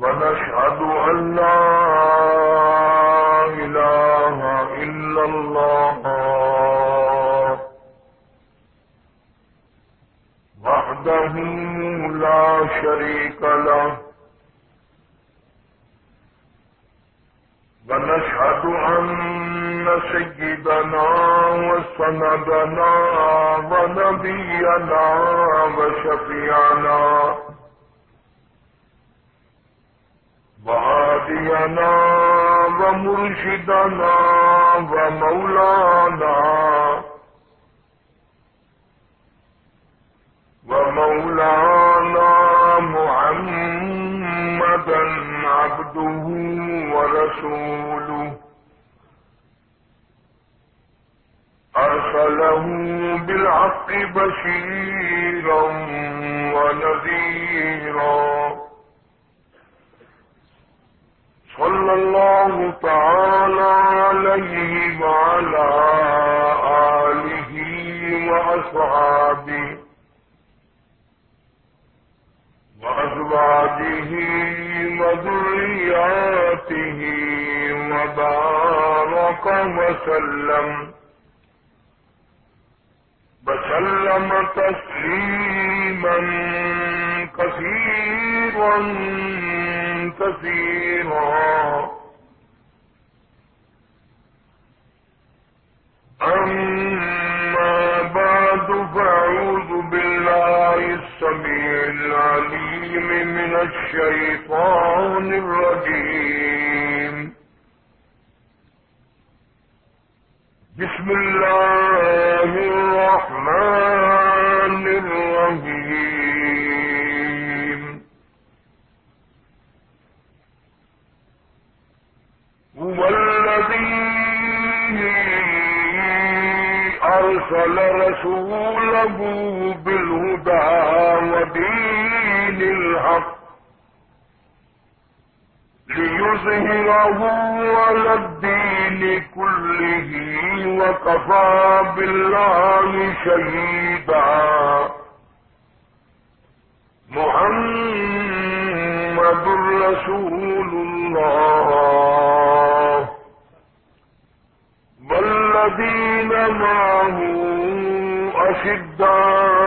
ونشهد أن لا إله إلا الله. وحده لا شريك له. ونشهد أن سيدنا وسندنا ونبينا وشفيعنا ومرشدنا ومولانا ومولانا وكفى بالله شهيدا. محمد رسول الله. والذين معه أشداء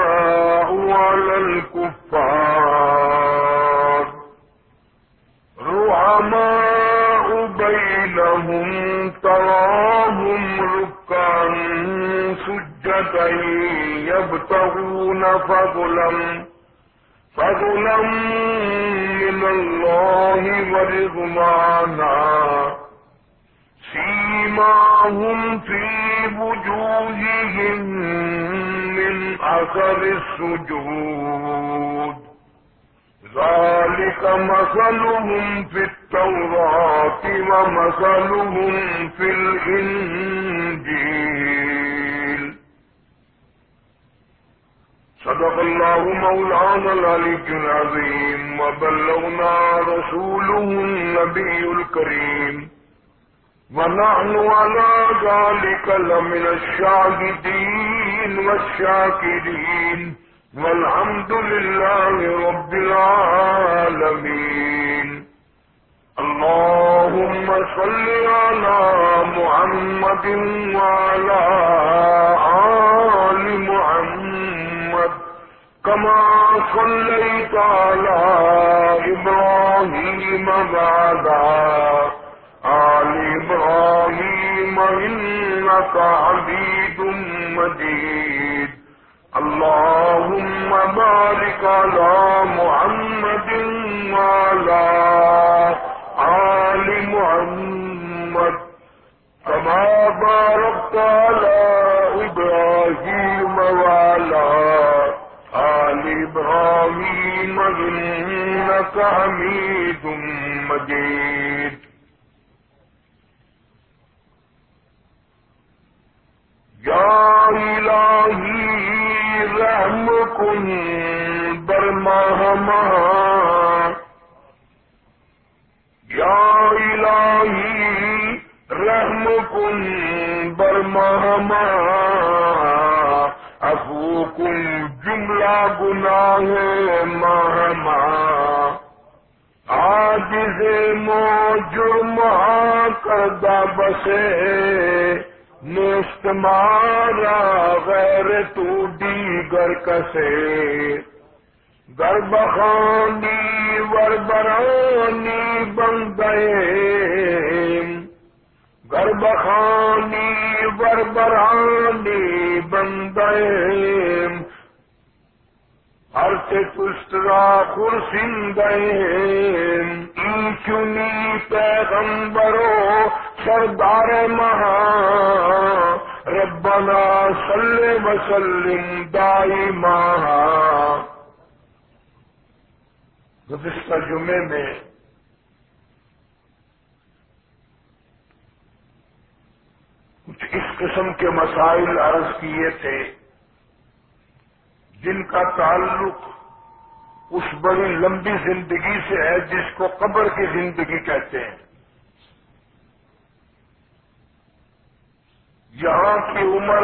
يبتغون فضلا فضلا من الله ورضوانا سيماهم في وجوههم من أثر السجود ذلك مثلهم في التوراة ومثلهم في الإنجيل صدق الله مولانا العلي العظيم وبلغنا رسوله النبي الكريم. ونحن على ذلك لمن الشاهدين والشاكرين. والحمد لله رب العالمين. اللهم صل على محمد وعلى صليت على إنك حميد مجيد. یا الہی رحم کن برما یا الہی رحم کن برما افو کن جملہ گناہ مہما جمعہ کدا بسے نیست مارا غیر تو دیگر کسے۔ گر بخانی ور برانی بن گئے۔ گر بخانی ور برانی بن ہر سے پشترا خرسند چنی پیغمبرو سردار مہا؟ ربنا صلی وسلم دائی مہا گزشتہ جمعے میں کچھ اس قسم کے مسائل عرض کیے تھے جن کا تعلق اس بڑی لمبی زندگی سے ہے جس کو قبر کی زندگی کہتے ہیں۔ یہاں کی عمر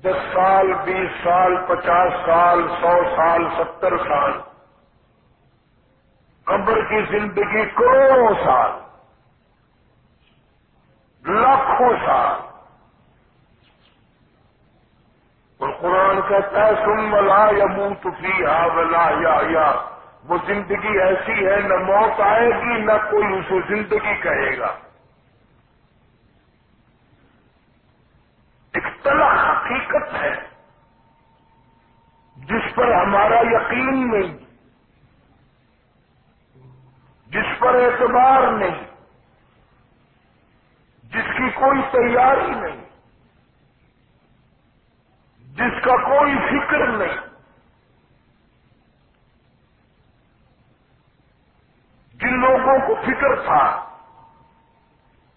دس سال، بیس سال، پچاس سال، سو سال، ستر سال۔ قبر کی زندگی کروڑوں سال، لاکھوں سال۔ اور قرآن کہتا ہے سن ملا یا منہ تفی ولا یا یا وہ زندگی ایسی ہے، نہ موت آئے گی، نہ کوئی اسے زندگی کہے گا. ایک حقیقت ہے، جس پر ہمارا یقین نہیں، جس پر اعتبار نہیں، جس کی کوئی تیاری نہیں. جس کا کوئی فکر نہیں۔ جن لوگوں کو فکر تھا،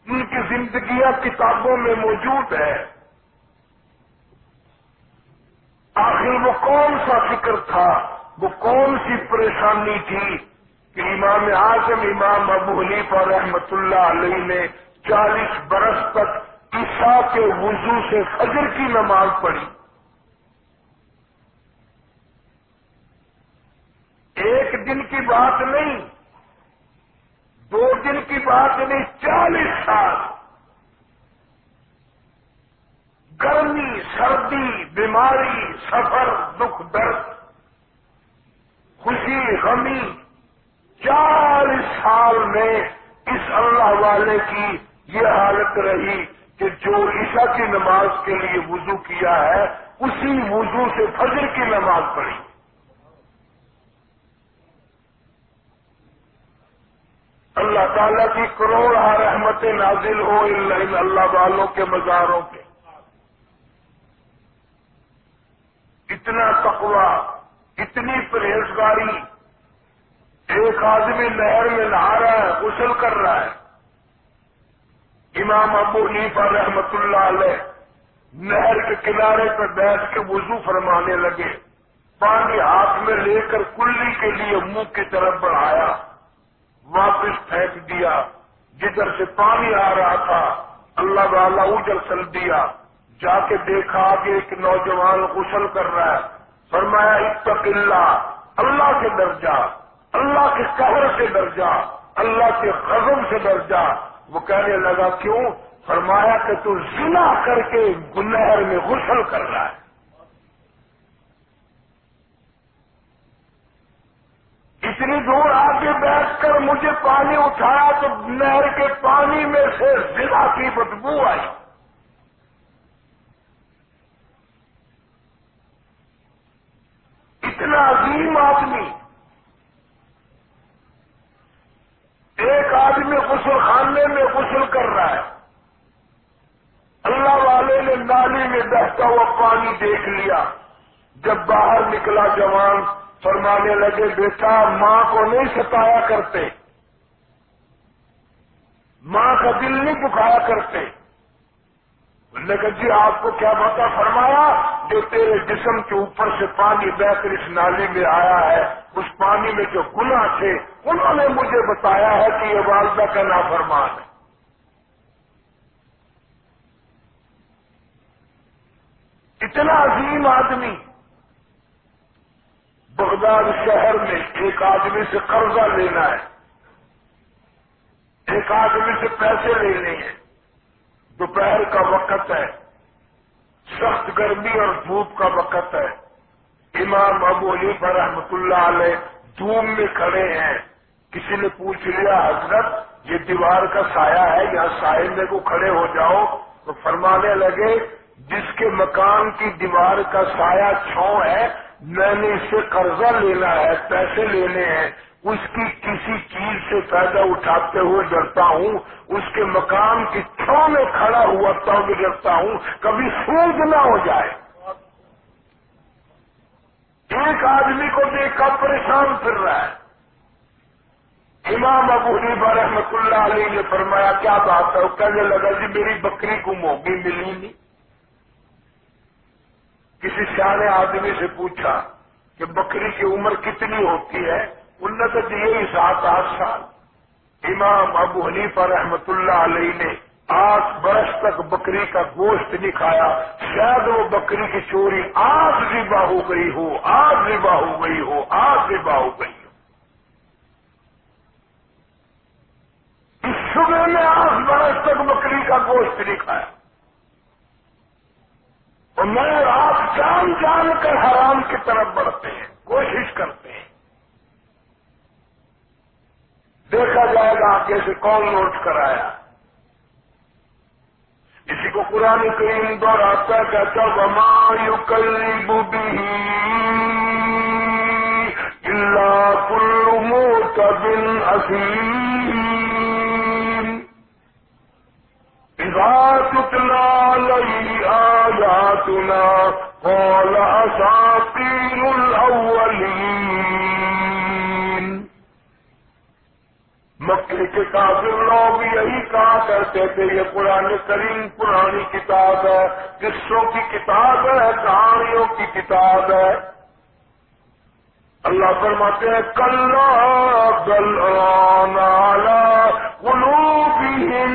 ان کی زندگیاں کتابوں میں موجود ہے آخر وہ کون سا فکر تھا؟ وہ کون سی پریشانی تھی کہ امام اعظم، امام ابو حلیفہ رحمت اللہ علیہ نے چالیس برس تک عیسا کے وضو سے فجر کی نماز پڑھی۔ ایک دن کی بات نہیں، دو دن کی بات نہیں، چالیس سال۔ گرمی، سردی، بیماری، سفر، دکھ، درد، خوشی، غمی، چالیس سال میں اس اللہ والے کی یہ حالت رہی کہ جو عشاء کی نماز کے لیے وضو کیا ہے، اسی وضو سے فجر کی نماز پڑھی۔ اللہ تعالیٰ کی کروڑ رحمت نازل ہو اللہ والوں کے مزاروں کے۔ اتنا تقوی، اتنی پرہیزگاری۔ ایک آدمی نہر میں نہا رہا ہے، غسل کر رہا ہے۔ امام ابو نیفا رحمت اللہ علیہ نہر کے کنارے پر بیٹھ کے وضو فرمانے لگے۔ پانی ہاتھ میں لے کر کلی کے لیے منہ کی طرف بڑھایا۔ واپس پھینک دیا، جدھر سے پانی آ رہا تھا، اللہ والا اجل چل دیا۔ جا کے دیکھا کہ ایک نوجوان غسل کر رہا ہے۔ فرمایا، اتق اللہ اللہ کے درجہ، اللہ کے قہر سے درجہ، اللہ کے غضب سے درجہ۔ وہ کہنے لگا، کیوں؟ فرمایا کہ تو زنا کر کے گنہر میں غسل کر رہا ہے۔ اتنی دور آگے بیٹھ کر مجھے پانی اٹھایا تو نہر کے پانی میں سے زنا کی بدبو آئی۔ اتنا عظیم آدمی۔ ایک آدمی غسل خانے میں غسل کر رہا ہے۔ اللہ والے نے نالی میں بہتا ہوا پانی دیکھ لیا۔ جب باہر نکلا جوان فرمانے لگے، بیٹا، ماں کو نہیں ستایا کرتے۔ ماں کا دل نہیں دکھایا کرتے۔ نے کہا جی آپ کو کیا بتا فرمایا؟ جو تیرے جسم کے اوپر سے پانی بہ کر اس نالی میں آیا ہے، اس پانی میں جو گنا تھے، انہوں نے مجھے بتایا ہے کہ یہ والدہ کا نافرمان ہے۔ اتنا عظیم آدمی۔ بغداد شہر میں ایک آدمی سے قرضہ لینا ہے۔ ایک آدمی سے پیسے لینے ہیں۔ دوپہر کا وقت ہے۔ سخت گرمی اور دھوپ کا وقت ہے۔ امام ابو علی پر رحمت اللہ علیہ دھوم میں کھڑے ہیں۔ کسی نے پوچھ لیا، حضرت، یہ دیوار کا سایہ ہے یہاں سائے میں کو کھڑے ہو جاؤ؟ تو فرمانے لگے، جس کے مکان کی دیوار کا سایہ چھو ہے میں نے اس سے قرضہ لینا ہے، پیسے لینے ہیں۔ اس کی کسی چیز سے فائدہ اٹھاتے ہوئے ڈرتا ہوں۔ اس کے مکان کی چھو میں کھڑا ہوا تب ڈرتا ہوں۔ کبھی سوج نہ ہو جائے۔ ایک آدمی کو دیکھ کر پریشان پھر رہا ہے۔ امام ابو حنیفہ رحمت اللہ علیہ نے فرمایا، کیا بات ہے؟ کہنے لگا جی میری بکری کو موگی ملی نہیں۔ کسی سیاح آدمی سے پوچھا کہ بکری کی عمر کتنی ہوتی ہے؟ ان نے تو سات آٹھ سال۔ امام ابو حنیفہ رحمت اللہ علیہ نے آٹھ برس تک بکری کا گوشت نہیں کھایا۔ شاید وہ بکری کی چوری آج ربا ہو گئی ہو، آج ربا ہو گئی ہو، آج ربا ہو گئی ہو۔ اس صبح میں آٹھ برس تک بکری کا گوشت نہیں کھایا۔ اور میں جان جان کر حرام کی طرف بڑھتے ہیں، کوشش کرتے ہیں۔ دیکھا جائے گا کیسے کون نوٹ کرایا۔ اسی کو قرآن کریم دوہراتا ہے، کہتا وما یو کلی بوبی اللہ کل موت بن عظیم تتلا لئی آیاتنا قال اساطیر الاولین مکے کے کافر لوگ یہی کہا کرتے تھے، یہ قرآن کریم پرانی کتاب ہے، قصوں کی کتاب ہے، کہانیوں کی کتاب ہے۔ اللہ فرماتے ہیں کل گل قلوبهم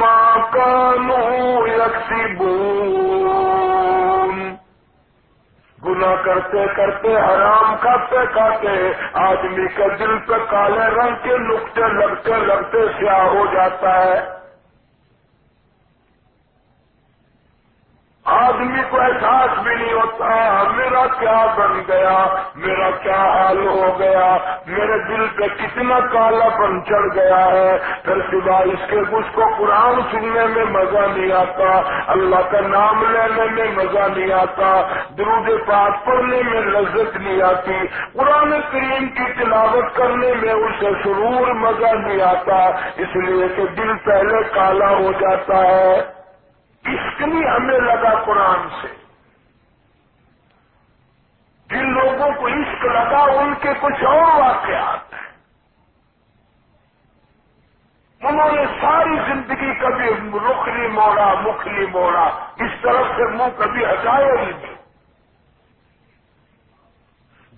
ما كانوا گنا کرتے کرتے حرام کھاتے کھاتے آدمی کا دل پہ کالے رنگ کے نقطے لگتے لگتے سیاہ ہو جاتا ہے۔ آدمی کو احساس بھی نہیں ہوتا، میرا کیا بن گیا، میرا کیا حال ہو گیا، میرے دل پہ کتنا کالا پن چڑھ گیا ہے۔ پھر سوائے اس کے اس کو قرآن سننے میں مزہ نہیں آتا، اللہ کا نام لینے میں مزہ نہیں آتا، درود پاک پڑھنے میں لذت نہیں آتی، قرآن کریم کی تلاوت کرنے میں اسے سرور مزہ نہیں آتا، اس لیے کہ دل پہلے کالا ہو جاتا ہے۔ عشق نہیں ہمیں لگا قرآن سے۔ جن لوگوں کو عشق لگا، ان کے کچھ اور واقعات ہیں۔ انہوں نے ساری زندگی کبھی رخ نہیں موڑا مکھ نہیں موڑا، اس طرف سے منہ کبھی ہٹایا نہیں نہیں۔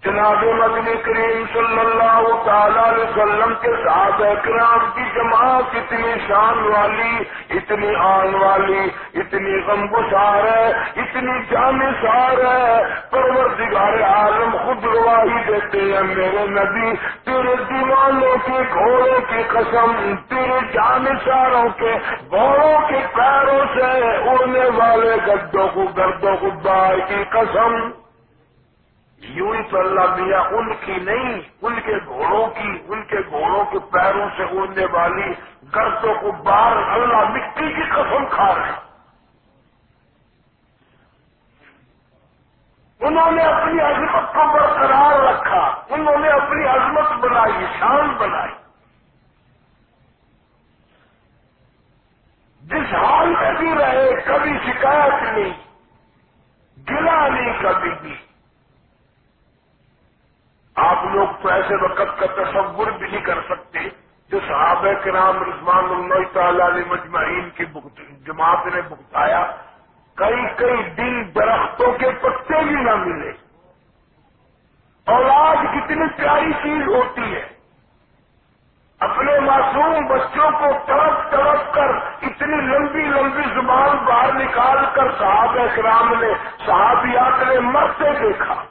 جناب مدنی کریم صلی اللہ تعالی علیہ وسلم کے ساتھ اکرام کی جماعت اتنی شان والی، اتنی آن والی، اتنی غم گسار ہے، اتنی جانسار ہے۔ پروردگار عالم خود رواہی دیتے ہیں، میرے نبی، تیرے دیوانوں کے گھوڑوں کی قسم، تیرے جانساروں کے گھوڑوں کے پیروں سے اڑنے والے گدوں کو گردوں کو بار کی قسم۔ یوں ہی تو اللہ میاں ان کی نہیں، ان کے گھوڑوں کی، ان کے گھوڑوں کے پیروں سے اڑنے والی گردوں کو بار اللہ مٹی کی قسم کھا رہے ہیں۔ انہوں نے اپنی عظمت کو برقرار رکھا، انہوں نے اپنی عظمت بنائی، شان بنائی۔ جس حال میں بھی رہے، کبھی شکایت نہیں گلا نہیں کبھی بھی۔ آپ لوگ تو ایسے وقت کا تصور بھی نہیں کر سکتے جو صحابہ کرام رضوان اللہ تعالی علیہ مجمعین کی جماعت نے بکتایا کئی کئی دن درختوں کے پتے بھی نہ ملے۔ اولاد کتنی پیاری چیز ہوتی ہے۔ اپنے معصوم بچوں کو تڑپ تڑپ کر اتنی لمبی لمبی زبان باہر نکال کر صحابہ کرام نے صحابیات نے مرتے دیکھا۔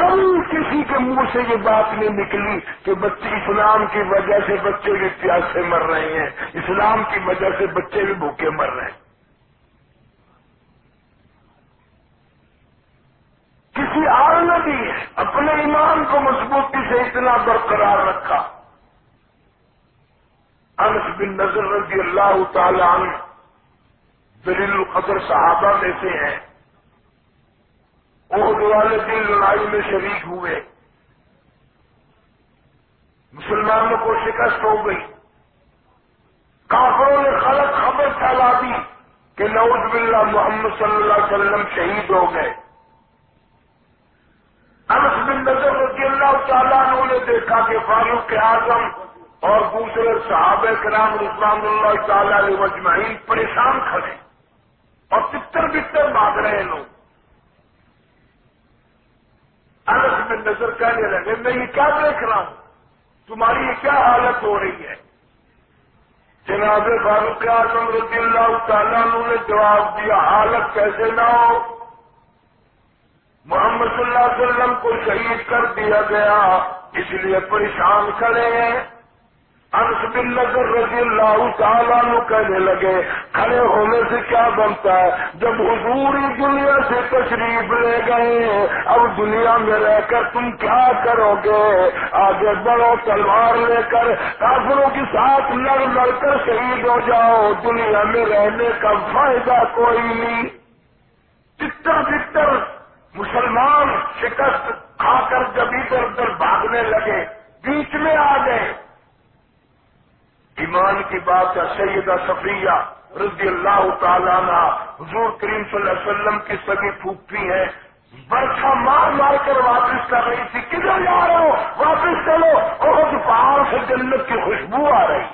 کبھی کسی کے منہ سے یہ بات نہیں نکلی کہ بچے اسلام کی وجہ سے بچے بھی پیاس سے مر رہے ہیں، اسلام کی وجہ سے بچے بھی بھوکے مر رہے ہیں۔ کسی آر نے بھی اپنے ایمان کو مضبوطی سے اتنا برقرار رکھا۔ انس بن نظر رضی اللہ تعالی عنہ دلیل القدر صحابہ میں سے ہیں۔ عہد والے دن لڑائی میں شریک ہوئے۔ مسلمانوں کو شکست ہو گئی۔ کافروں نے خلق خبر پھیلا دی کہ نوز باللہ محمد صلی اللہ علیہ وسلم شہید ہو گئے۔ انس بن نظر رضی اللہ تعالیٰ نے دیکھا کہ فاروق اعظم اور دوسرے صحابہ کرام رضوان اللہ تعالیٰ علیہ مجمعین پریشان کھڑے اور پتر بتر مانگ رہے ہیں۔ لوگ حالت میں نظر کہنے لگے، میں یہ کیا دیکھ رہا ہوں؟ تمہاری یہ کیا حالت ہو رہی ہے؟ جناب فاروق اعظم رضی اللہ تعالیٰ نے جواب دیا، حالت کیسے نہ ہو۔ محمد صلی اللہ علیہ وسلم کو شہید کر دیا گیا، اس لیے پریشان کھڑے ہیں۔ انس بن نظر رضی اللہ تعالیٰ کہنے لگے، کھڑے ہونے سے کیا بنتا ہے؟ جب حضور دنیا سے تشریف لے گئے، اب دنیا میں رہ کر تم کیا کرو گے؟ آگے بڑھو، تلوار لے کر کافروں کے ساتھ لڑ لڑ کر شہید ہو جاؤ، دنیا میں رہنے کا فائدہ کوئی نہیں۔ چتر چتر مسلمان شکست کھا کر جب ادھر ادھر بھاگنے لگے، بیچ میں آ گئے۔ ایمان کی بات ہے سیدہ صفیہ رضی اللہ تعالیٰ حضور کریم صلی اللہ علیہ وسلم کی سبھی پھوپھی ہے برکھا مار مار کر واپس کر رہی تھی۔ کدھر جا رہے ہو؟ واپس چلو۔ بہت پہاڑ سے جنت کی خوشبو آ رہی۔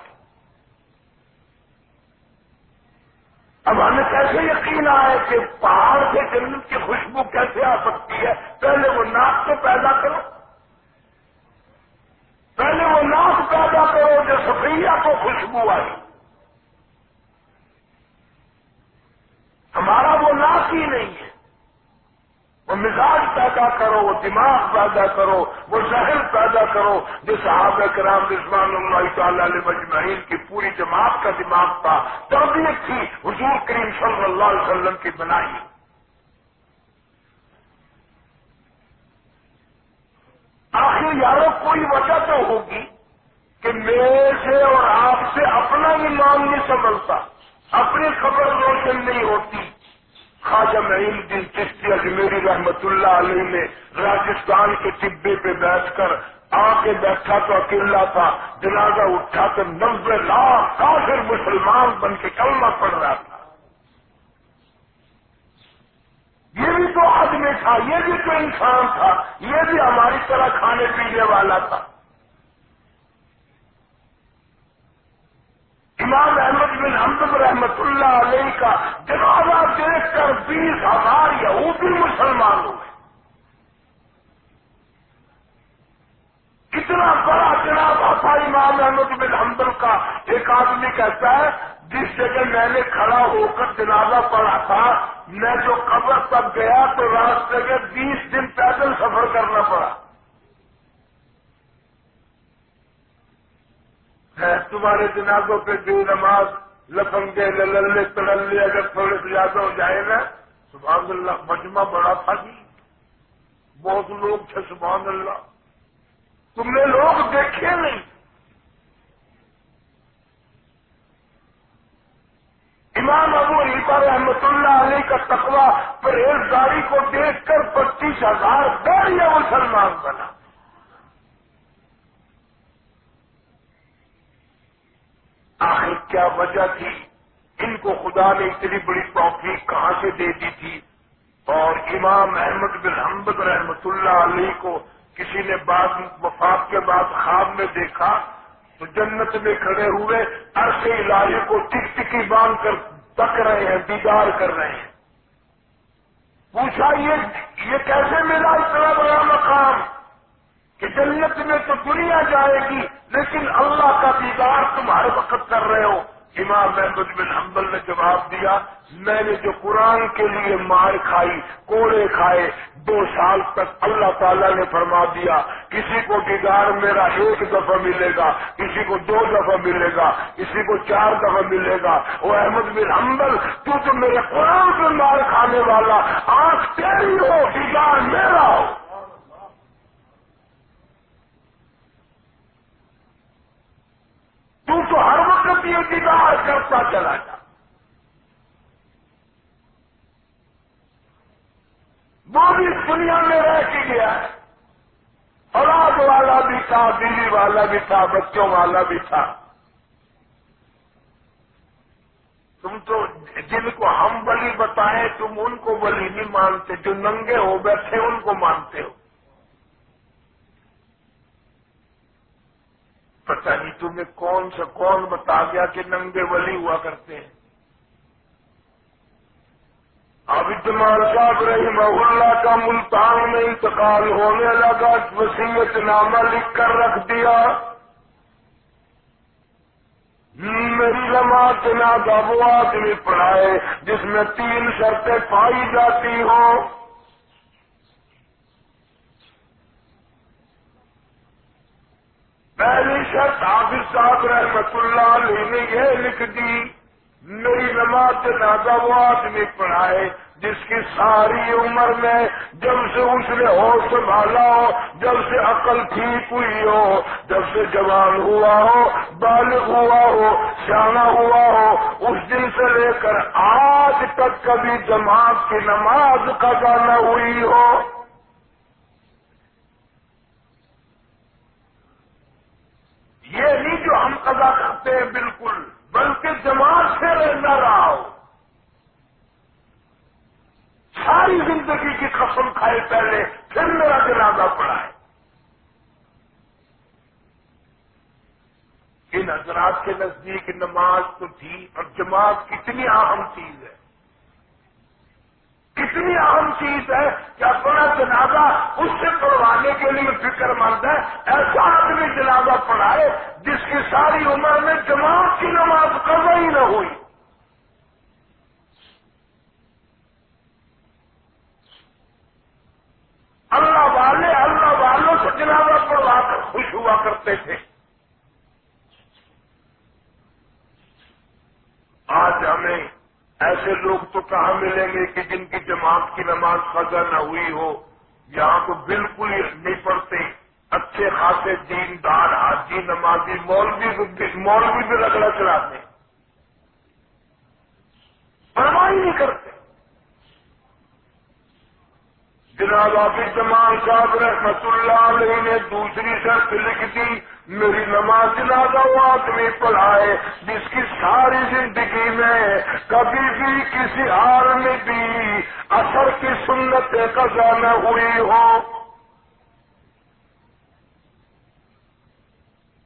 اب ہمیں کیسے یقین آئے کہ پہاڑ سے جنت کی خوشبو کیسے آ سکتی ہے؟ پہلے وہ ناک تو پیدا کرو۔ پہلے وہ ناک پیدا کرو جو سفریہ کو خوشبو آئی۔ ہمارا وہ ناک ہی نہیں ہے۔ وہ مزاج پیدا کرو، وہ دماغ پیدا کرو، وہ ذہن پیدا کرو۔ جو صحابہ کرام رضوان اللہ تعالی علیہ مجمعین کی پوری جماعت کا دماغ تھا تربیت تھی، حضور کریم صلی اللہ علیہ وسلم کی بنائی۔ آخر یارو کوئی وجہ تو ہوگی کہ میرے سے اور آپ سے اپنا ایمان نہیں سنبھلتا، اپنی خبر روشن نہیں ہوتی۔ خواجہ معین دن چشتی اجمیری رحمت اللہ علیہ نے راجستھان کے ٹبے پہ بیٹھ کر آ کے بیٹھا تو اکیلا تھا، جنازہ اٹھا کر نبے لاکھ کافر مسلمان بن کے کلمہ پڑ رہا تھا۔ یہ بھی تو آدمی تھا، یہ بھی تو انسان تھا، یہ بھی ہماری طرح کھانے پینے والا تھا۔ امام احمد بن حمد رحمت اللہ علیہ کا جنازہ دیکھ کر بیس ہزار یہودی مسلمان ہوئے۔ کتنا بڑا جنازہ تھا امام احمد بن حمدل کا۔ ایک آدمی کہتا ہے، جس جگہ میں نے کھڑا ہو کر جنازہ پڑا تھا میں جو قبر تک گیا تو راستے میں بیس دن پیدل سفر کرنا پڑا۔ تمہارے جنازوں پہ بے نماز، لفنگے للے تڑلے اگر تھوڑے سے زیادہ ہو جائے نا، سبحان اللہ، مجمع بڑا تھا جی۔ بہت لوگ تھے، سبحان اللہ۔ تم نے لوگ دیکھے نہیں امام ابو علیفا رحمت اللہ علیہ کا تقوی پرہیزگاری کو دیکھ کر پچیس ہزار داڑیاں مسلمان بنا۔ آخر کیا وجہ تھی؟ ان کو خدا نے اتنی بڑی توفیق کہاں سے دے دی تھی؟ اور امام احمد بن حمد رحمت اللہ علیہ کو کسی نے بعد وفات کے بعد خواب میں دیکھا، تو جنت میں کھڑے ہوئے عرصے علاقے کو ٹک ٹکی باندھ کر تک رہے ہیں دیدار کر رہے ہیں۔ پوچھا یہ کیسے ملا اتنا بڑا مقام؟ کہ جنت میں تو دنیا جائے گی، لیکن اللہ کا دیدار تم ہر وقت کر رہے ہو۔ امام محمد بن حنبل نے جواب دیا، میں نے جو قرآن کے لیے مار کھائی، کوڑے کھائے، دو سال تک اللہ تعالیٰ نے فرما دیا، کسی کو دیدار میرا ایک دفعہ ملے گا، کسی کو دو دفعہ ملے گا، کسی کو چار دفعہ ملے گا۔ وہ احمد بن حنبل، تو تو میرے قرآن سے مار کھانے والا، آنکھ تیری ہو دیدار میرا ہو۔ تو تو ہر وقت یہ دیدار کرتا چلا جا۔ وہ بھی اس دنیا میں رہ کے گیا۔ ہے اولاد والا بھی تھا، بیوی والا بھی تھا، بچوں والا بھی تھا۔ تم تو جن کو ہم بلی بتائیں، تم ان کو بلی نہیں مانتے۔ جو ننگے ہو بیٹھے، ان کو مانتے ہو۔ پتہ نہیں تمہیں کون سا کون بتا گیا کہ ننگے ولی ہوا کرتے ہیں۔ اب صاحب رہی اللہ کا ملتان میں انتقال ہونے لگا، وسیعت نامہ لکھ کر رکھ دیا۔ میری نماز جناب وہ آدمی پڑھائے، جس میں تین شرطیں پائی جاتی ہوں۔ پہلی شرط حافظ صاحب رحمت اللہ علیہ نے یہ لکھ دی، میری نماز جنازہ وہ آدمی پڑھائے جس کی ساری عمر میں جب سے اس نے ہوش سنبھالا ہو، جب سے عقل ٹھیک ہوئی ہو، جب سے جوان ہوا ہو، بالغ ہوا ہو سیاح ہوا ہو، اس دن سے لے کر آج تک کبھی جماعت کی نماز کا گانا ہوئی ہو۔ یہ نہیں جو ہم قضا کرتے ہیں بالکل، بلکہ جماعت سے رہنا رہا ہو۔ ساری زندگی کی قسم کھائے پہلے، پھر میرا جنازہ پڑا ہے ان حضرات کے نزدیک نماز تو تھی، اور جماعت کتنی اہم چیز ہے۔ کتنی اہم چیز ہے کہ اپنا جنازہ اس سے پڑھوانے کے لیے فکر مند ہے؟ ایسا آدمی جنازہ پڑھائے جس کی ساری عمر میں جماعت کی نماز کب ہی نہ ہوئی۔ اللہ والے اللہ والوں سے جنازہ پڑھوا کر خوش ہوا کرتے تھے۔ آج ہمیں ایسے لوگ تو کہاں ملیں گے کہ جن کی جماعت کی نماز خزا نہ ہوئی ہو؟ یہاں تو بالکل ہی نہیں پڑتے اچھے خاصے دیندار، حاجی، نمازی، مولوی مولوی بھی رگڑا چلاتے۔ پرواہ نہیں کرتے۔ جناب آفی جمال صاحب رحمت اللہ علیہ نے دوسری شرط لکھ دی۔ میری نماز جنازہ وہ آدمی پڑھائے جس کی ساری زندگی میں کبھی بھی کسی حال میں بھی اثر کی سنت قضا نہ ہوئی ہو۔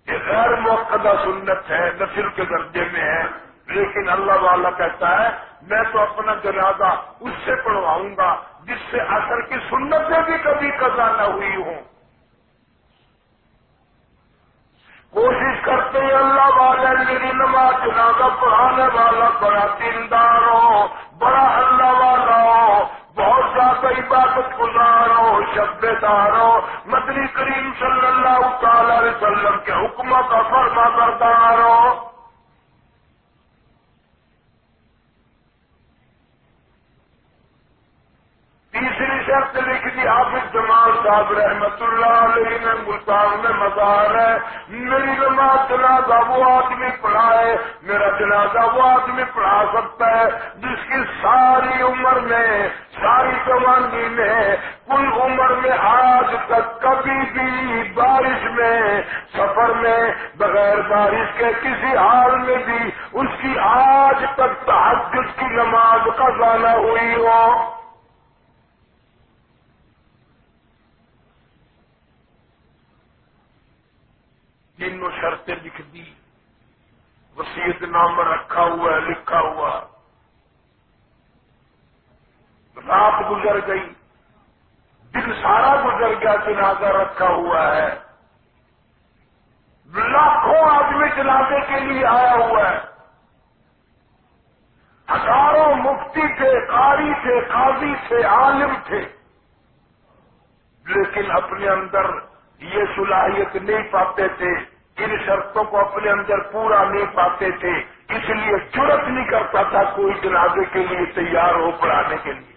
یہ غیر موقع سنت ہے نصر کے درجے میں ہے۔ لیکن اللہ والا کہتا ہے، میں تو اپنا جنازہ اس سے پڑھواؤں گا جس سے اثر کی سنتیں بھی کبھی قضا نہ ہوئی ہوں۔ کوشش کرتے ہیں اللہ والے میری نماز جنازہ پڑھانے والا بڑا دیندار ہو، بڑا اللہ والا ہو۔ بہت زیادہ عبادت گزار ہو شبیدار ہو۔ مدنی کریم صلی اللہ تعالی علیہ وسلم کے حکمت کا فرما بردار ہو۔ شرط لکھ دی حافظ جمال صاحب رحمت اللہ علیہ نے ملتان میں مزار ہے، میری نماز جنازہ وہ آدمی پڑھائے میرا جنازہ وہ آدمی پڑھا سکتا ہے، جس کی ساری عمر میں، ساری جوانی میں، کل عمر میں، آج تک کبھی بھی بارش میں، سفر میں، بغیر بارش کے کسی حال میں بھی اس کی آج تک تحجد کی نماز کا زیادہ ہوئی ہو۔ تینوں شرطیں لکھ دی وسیعت نام رکھا ہوا ہے، لکھا ہوا۔ رات گزر گئی۔ دن سارا گزر گیا، جنازہ رکھا ہوا ہے۔ لاکھوں آدمی جنازے کے لیے آیا ہوا ہے۔ ہزاروں مفتی تھے، قاری تھے، قاضی تھے، عالم تھے۔ لیکن اپنے اندر یہ صلاحیت نہیں پاتے تھے، ان شرطوں کو اپنے اندر پورا نہیں پاتے تھے، اس لیے جرت نہیں کرتا تھا کوئی جنازے کے لیے تیار ہو پڑھانے کے لیے۔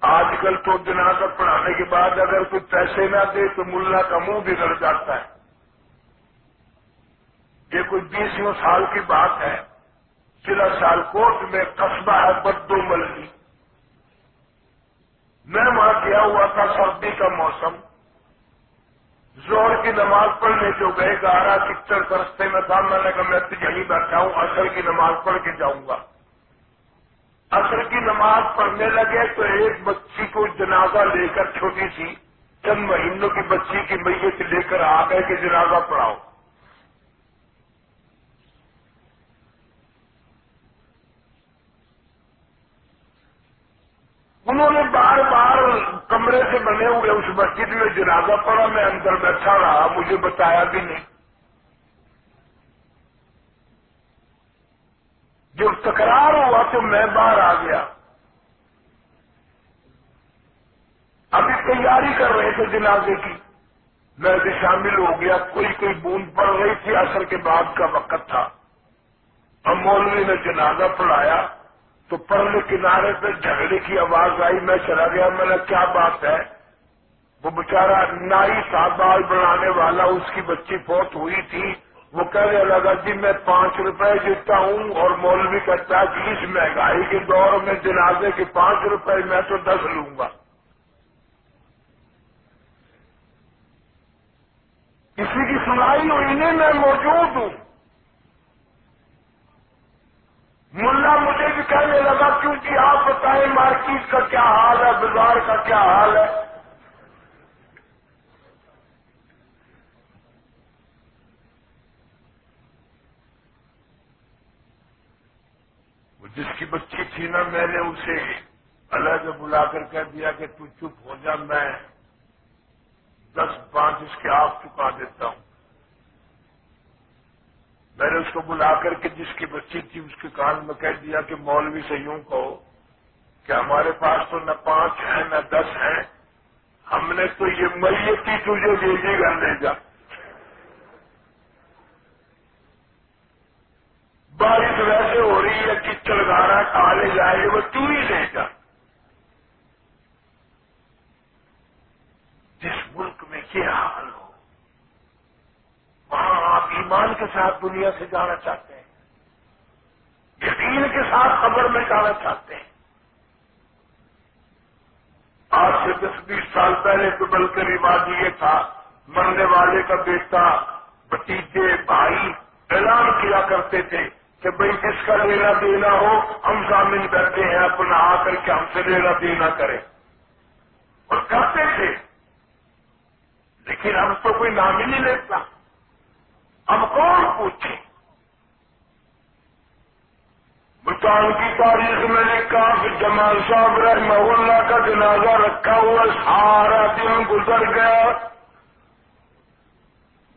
آج کل تو جنازہ پڑھانے کے بعد اگر کوئی پیسے نہ دے تو ملا کا منہ بگڑ جاتا ہے۔ یہ کوئی بیسوں سال کی بات ہے۔ ضلع سال کوٹ میں قصبہ ہے بدو ملکی میں وہاں گیا ہوا تھا سردی کا موسم۔ زور کی نماز پڑھنے جو گئے، گارا کچر کا رستے میں تھا، میں نے کہا میں تو یہیں بیٹھا ہوں اصل کی نماز پڑھ کے جاؤں گا۔ اصل کی نماز پڑھنے لگے تو ایک بچی کو جنازہ لے کر، چھوٹی سی، چند مہینوں کی بچی کی میت لے کر آ گئے کہ جنازہ پڑھاؤ۔ انہوں نے بار بار کمرے سے بنے ہوئے اس مسجد میں جنازہ پڑا میں اندر بیٹھا رہا، مجھے بتایا بھی نہیں۔ جب تکرار ہوا تو میں باہر آ گیا۔ ابھی تیاری کر رہے تھے جنازے کی۔ میں بھی شامل ہو گیا، کوئی کوئی بوند پڑ رہی تھی اثر کے بعد کا وقت تھا۔ اب مولوی نے جنازہ پڑھایا۔ تو پرلے کنارے پہ جھگڑے کی آواز آئی، میں چلا گیا، میں نے کیا بات ہے؟ وہ بیچارہ نائی بال بنانے والا، اس کی بچی فوت ہوئی تھی۔ وہ کہنے لگا جی میں پانچ روپے دیتا ہوں اور مولوی کہتا ہے کہ اس مہنگائی کے دور میں جنازے کے پانچ روپے، میں تو دس لوں گا۔ کسی کی سنائی ہوئی نہیں، میں موجود ہوں۔ ملا مجھے بھی کہنے لگا، کیونکہ آپ بتائیں مارکیٹ کا کیا حال ہے بازار کا کیا حال ہے؟ جس کی بچی تھی نا، میں نے اسے الگ بلا کر کہہ دیا کہ تو چپ ہو جا، میں دس پانچ اس کے آپ چکا دیتا ہوں۔ میں نے اس کو بلا کر کے جس کی بچی تھی، اس کے کان میں کہہ دیا کہ مولوی سے یوں کہو کہ ہمارے پاس تو نہ پانچ ہیں، نہ دس ہیں۔ ہم نے تو یہ میت کی تجھے بھیجی گا لے جا۔ بارش ویسے ہو رہی ہے کہ چلگارا کہا لے جائے وہ تو ہی لے جا۔ جس ملک میں کیا حال ہو وہاں آپ ایمان کے ساتھ دنیا سے جانا چاہتے ہیں۔ یقین کے ساتھ خبر میں جانا چاہتے ہیں۔ آج سے دس بیس سال پہلے تو بلکہ رواج یہ تھا، مرنے والے کا بیٹا بتیجے بھائی اعلان کیا کرتے تھے کہ بھائی جس کا لینا دینا ہو، ہم شامل بیٹھے ہیں اپنا آ کر کے ہم سے لینا دینا کریں۔ اور کرتے تھے۔ لیکن ہم تو کوئی نام ہی نہیں لیتا۔ ہم کون پوچھیں؟ بتان کی تاریخ میں نے کہا کہ جمال صاحب رحمہ اللہ کا جنازہ رکھا ہوا سارا دن گزر گیا۔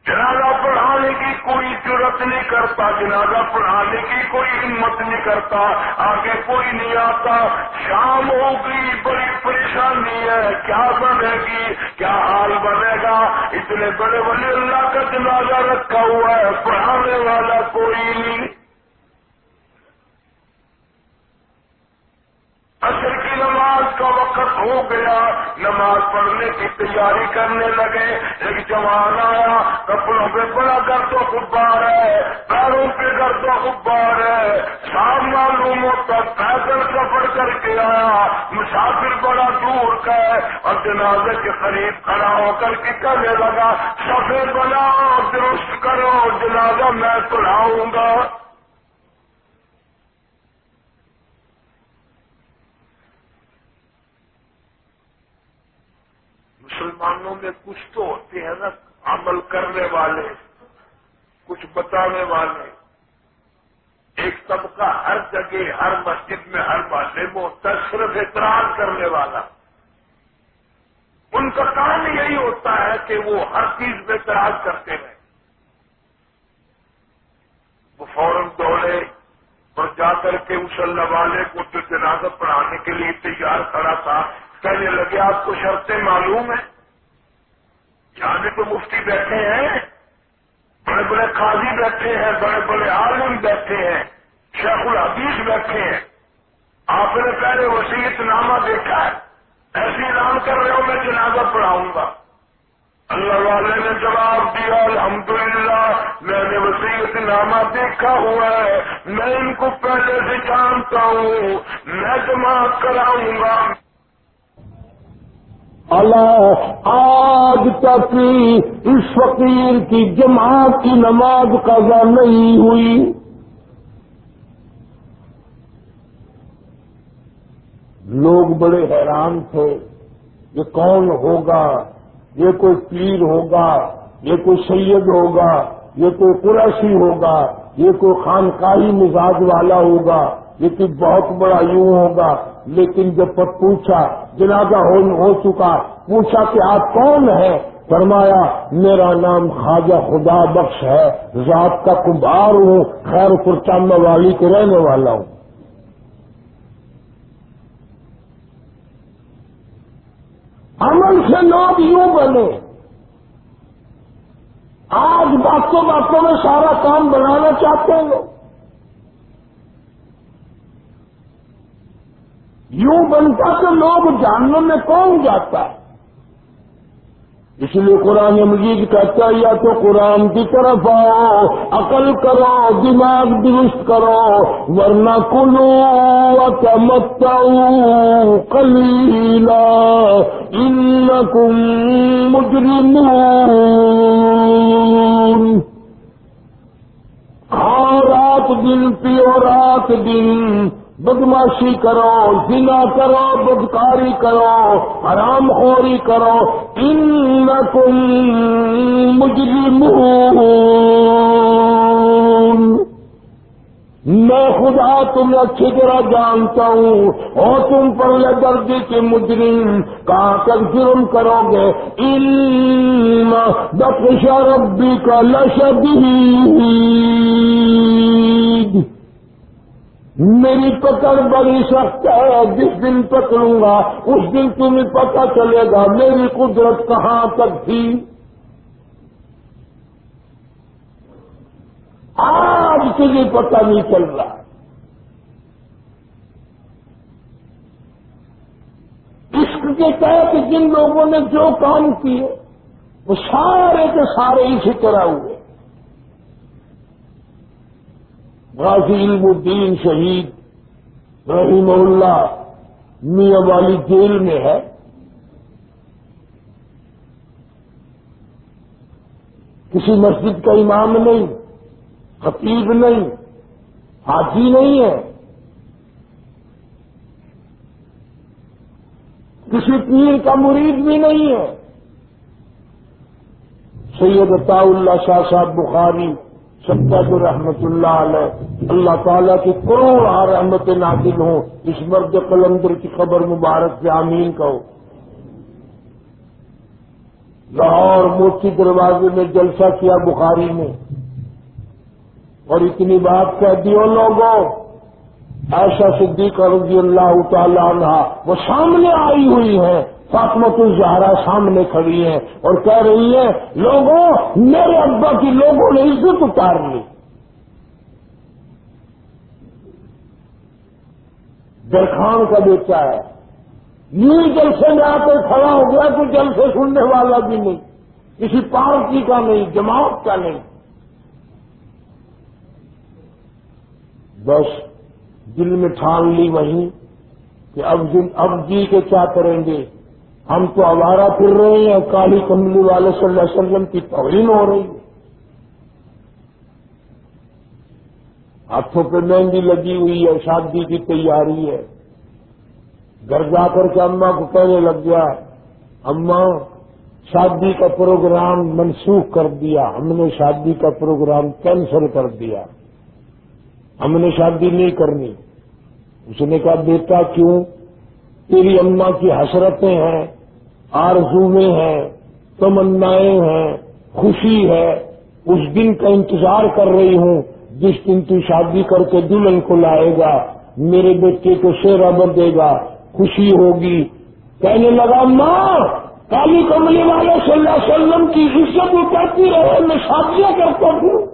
جنازہ پڑھانے کی کوئی ضرورت نہیں کرتا، جنازہ پڑھانے کی کوئی ہمت نہیں کرتا، آگے کوئی نہیں آتا۔ شام ہو گئی بڑی پریشانی ہے۔ کیا بنے گی؟ کیا حال بنے گا؟ اتنے بڑے بڑے اللہ کا جنازہ رکھا ہوا ہے، پڑھانے والا کوئی نہیں اصل کی نماز کا وقت ہو گیا، نماز پڑھنے کی تیاری کرنے لگے، ایک جوان آیا، کپڑوں پہ بڑا گرد و غبار ہے، پیروں پہ گرد و غبار ہے۔ شام معلوم ہوتا، پیدل سفر کر کے آیا، مسافر بڑا دور کا ہے، اور جنازے کے قریب کھڑا ہو کر کے کہنے لگا سفید بناؤ، درست کرو، جنازہ میں پڑھاؤں گا۔ مسلمانوں میں کچھ تو ہوتے ہیں نا، عمل کرنے والے، کچھ بتانے والے۔ ایک طبقہ ہر جگہ، ہر مسجد میں، ہر محلے میں ہوتا ہے، صرف اعتراض کرنے والا۔ ان کا کام یہی ہوتا ہے کہ وہ ہر چیز میں اعتراض کرتے ہیں وہ فوراً دوڑے اور جا کر کے مسلح والے کو جو جنازہ پڑھانے کے لیے تیار کھڑا تھا، کہنے لگے، آپ کو شرطیں معلوم ہیں؟ یہاں بھی تو مفتی بیٹھے ہیں، بڑے بڑے قاضی بیٹھے ہیں، بڑے بڑے عالم بیٹھے ہیں، شیخ الحدیث بیٹھے ہیں۔ آپ نے پہلے وسیعت نامہ دیکھا ہے۔ ایسی اعلان کر رہے ہو، میں جنازہ پڑھاؤں گا۔ اللہ والے نے جواب دیا، الحمدللہ، میں نے وسیعت نامہ دیکھا ہوا ہے۔ میں ان کو پہلے سے جانتا ہوں، میں جمع کراؤں گا۔ اللہ آج تک اس فقیر کی جماعت کی نماز قضا نہیں ہوئی۔ لوگ بڑے حیران تھے یہ کون ہوگا، یہ کوئی پیر ہوگا، یہ کوئی سید ہوگا، یہ کوئی قریشی ہوگا، یہ کوئی خانقاہی مزاج والا ہوگا، یہ کوئی بہت بڑا یوں ہوگا۔ لیکن جب پوچھا، جنازہ ہو چکا، پوچھا کہ آپ کون ہیں؟ فرمایا، میرا نام خواجہ خدا بخش ہے، ذات کا کمبار ہوں، خیر پرچام والی کے رہنے والا ہوں۔ عمل سے لوگ یوں بنے۔ آج باتوں باتوں میں سارا کام بنانا چاہتے ہیں۔ لوگ یوں بنتا تو لوگ جاننے میں کون جاتا ہے؟ اس لیے قرآن مجید کہتا ہے، یا تو قرآن کی طرف آؤ، عقل کرو، دماغ درست کرو، ورنہ کلو مت کلیلا ان کم مجرم کھاؤ ہاں، رات دن پیو، رات دن بدماشی کرو، زنا کرو، بدکاری کرو حرام خوری کرو ان کم مجرم میں خدا تمہیں اچھی طرح جانتا ہوں، اور تم پر درجے کے مجرم کہاں تک جرم کرو گے۔ ان دفشا ربی کا لشدید۔ میری پکڑ بڑی سخت ہے جس دن پکڑوں گا، اس دن تمہیں پتا چلے گا میری قدرت کہاں تک تھی۔ آج تجھے پتہ نہیں چل رہا۔ عشق کے تحت جن لوگوں نے جو کام کیے، وہ سارے کے سارے اسی طرح ہوئے۔ غازی علم الدین شہید رحیم اللہ میاں والی جیل میں ہے۔ کسی مسجد کا امام نہیں، خطیب نہیں، حاجی نہیں ہے۔ کسی پیر کا مرید بھی نہیں ہے۔ سید عطا اللہ شاہ صاحب بخاری سبت رحمت اللہ علیہ، اللہ تعالیٰ کی کروڑ رحمت نازل ہوں، اس مرد قلندر کی خبر مبارک سے آمین کہو۔ لاہور موتی دروازے میں جلسہ کیا بخاری میں اور اتنی بات کہہ دیو لوگوں ایسا صدیق رضی اللہ تعالیٰ عنہ وہ سامنے آئی ہوئی ہے فاطمت الزہرا سامنے کھڑی ہیں اور کہہ رہی ہیں، لوگوں، میرے ابا کی لوگوں نے عزت اتار لی۔ درخان کا بیچا ہے۔ یوں جلسے میں آ کر کھڑا ہو گیا تو جلسے سننے والا بھی نہیں۔ کسی پارٹی کا نہیں، جماعت کا نہیں۔ بس دل میں ٹھان لی وہیں کہ اب اب جی کے کیا کریں گے؟ ہم تو آوارہ پھر رہے ہیں کالی کملی والے صلی اللہ علیہ وسلم کی توہین ہو رہی ہے۔ ہاتھوں پہ مہندی لگی ہوئی ہے شادی کی تیاری ہے۔ گھر جا کر کے اما کو کہنے لگ گیا اما شادی کا پروگرام منسوخ کر دیا، ہم نے شادی کا پروگرام کینسل کر دیا۔ ہم نے شادی نہیں کرنی۔ اس نے کہا، بیٹا کیوں؟ تیری اما کی حسرتیں ہیں۔ آرزویں ہیں تمنائیں ہیں، خوشی ہے۔ اس دن کا انتظار کر رہی ہوں۔ جس دن تو شادی کر کے دلہن کو لائے گا، میرے بیٹے کو شیرا دے گا، خوشی ہوگی۔ کہنے لگا، ماں، کالی کملی والے صلی اللہ علیہ وسلم کی عزت اترتی رہے، میں شادیاں کرتا ہوں۔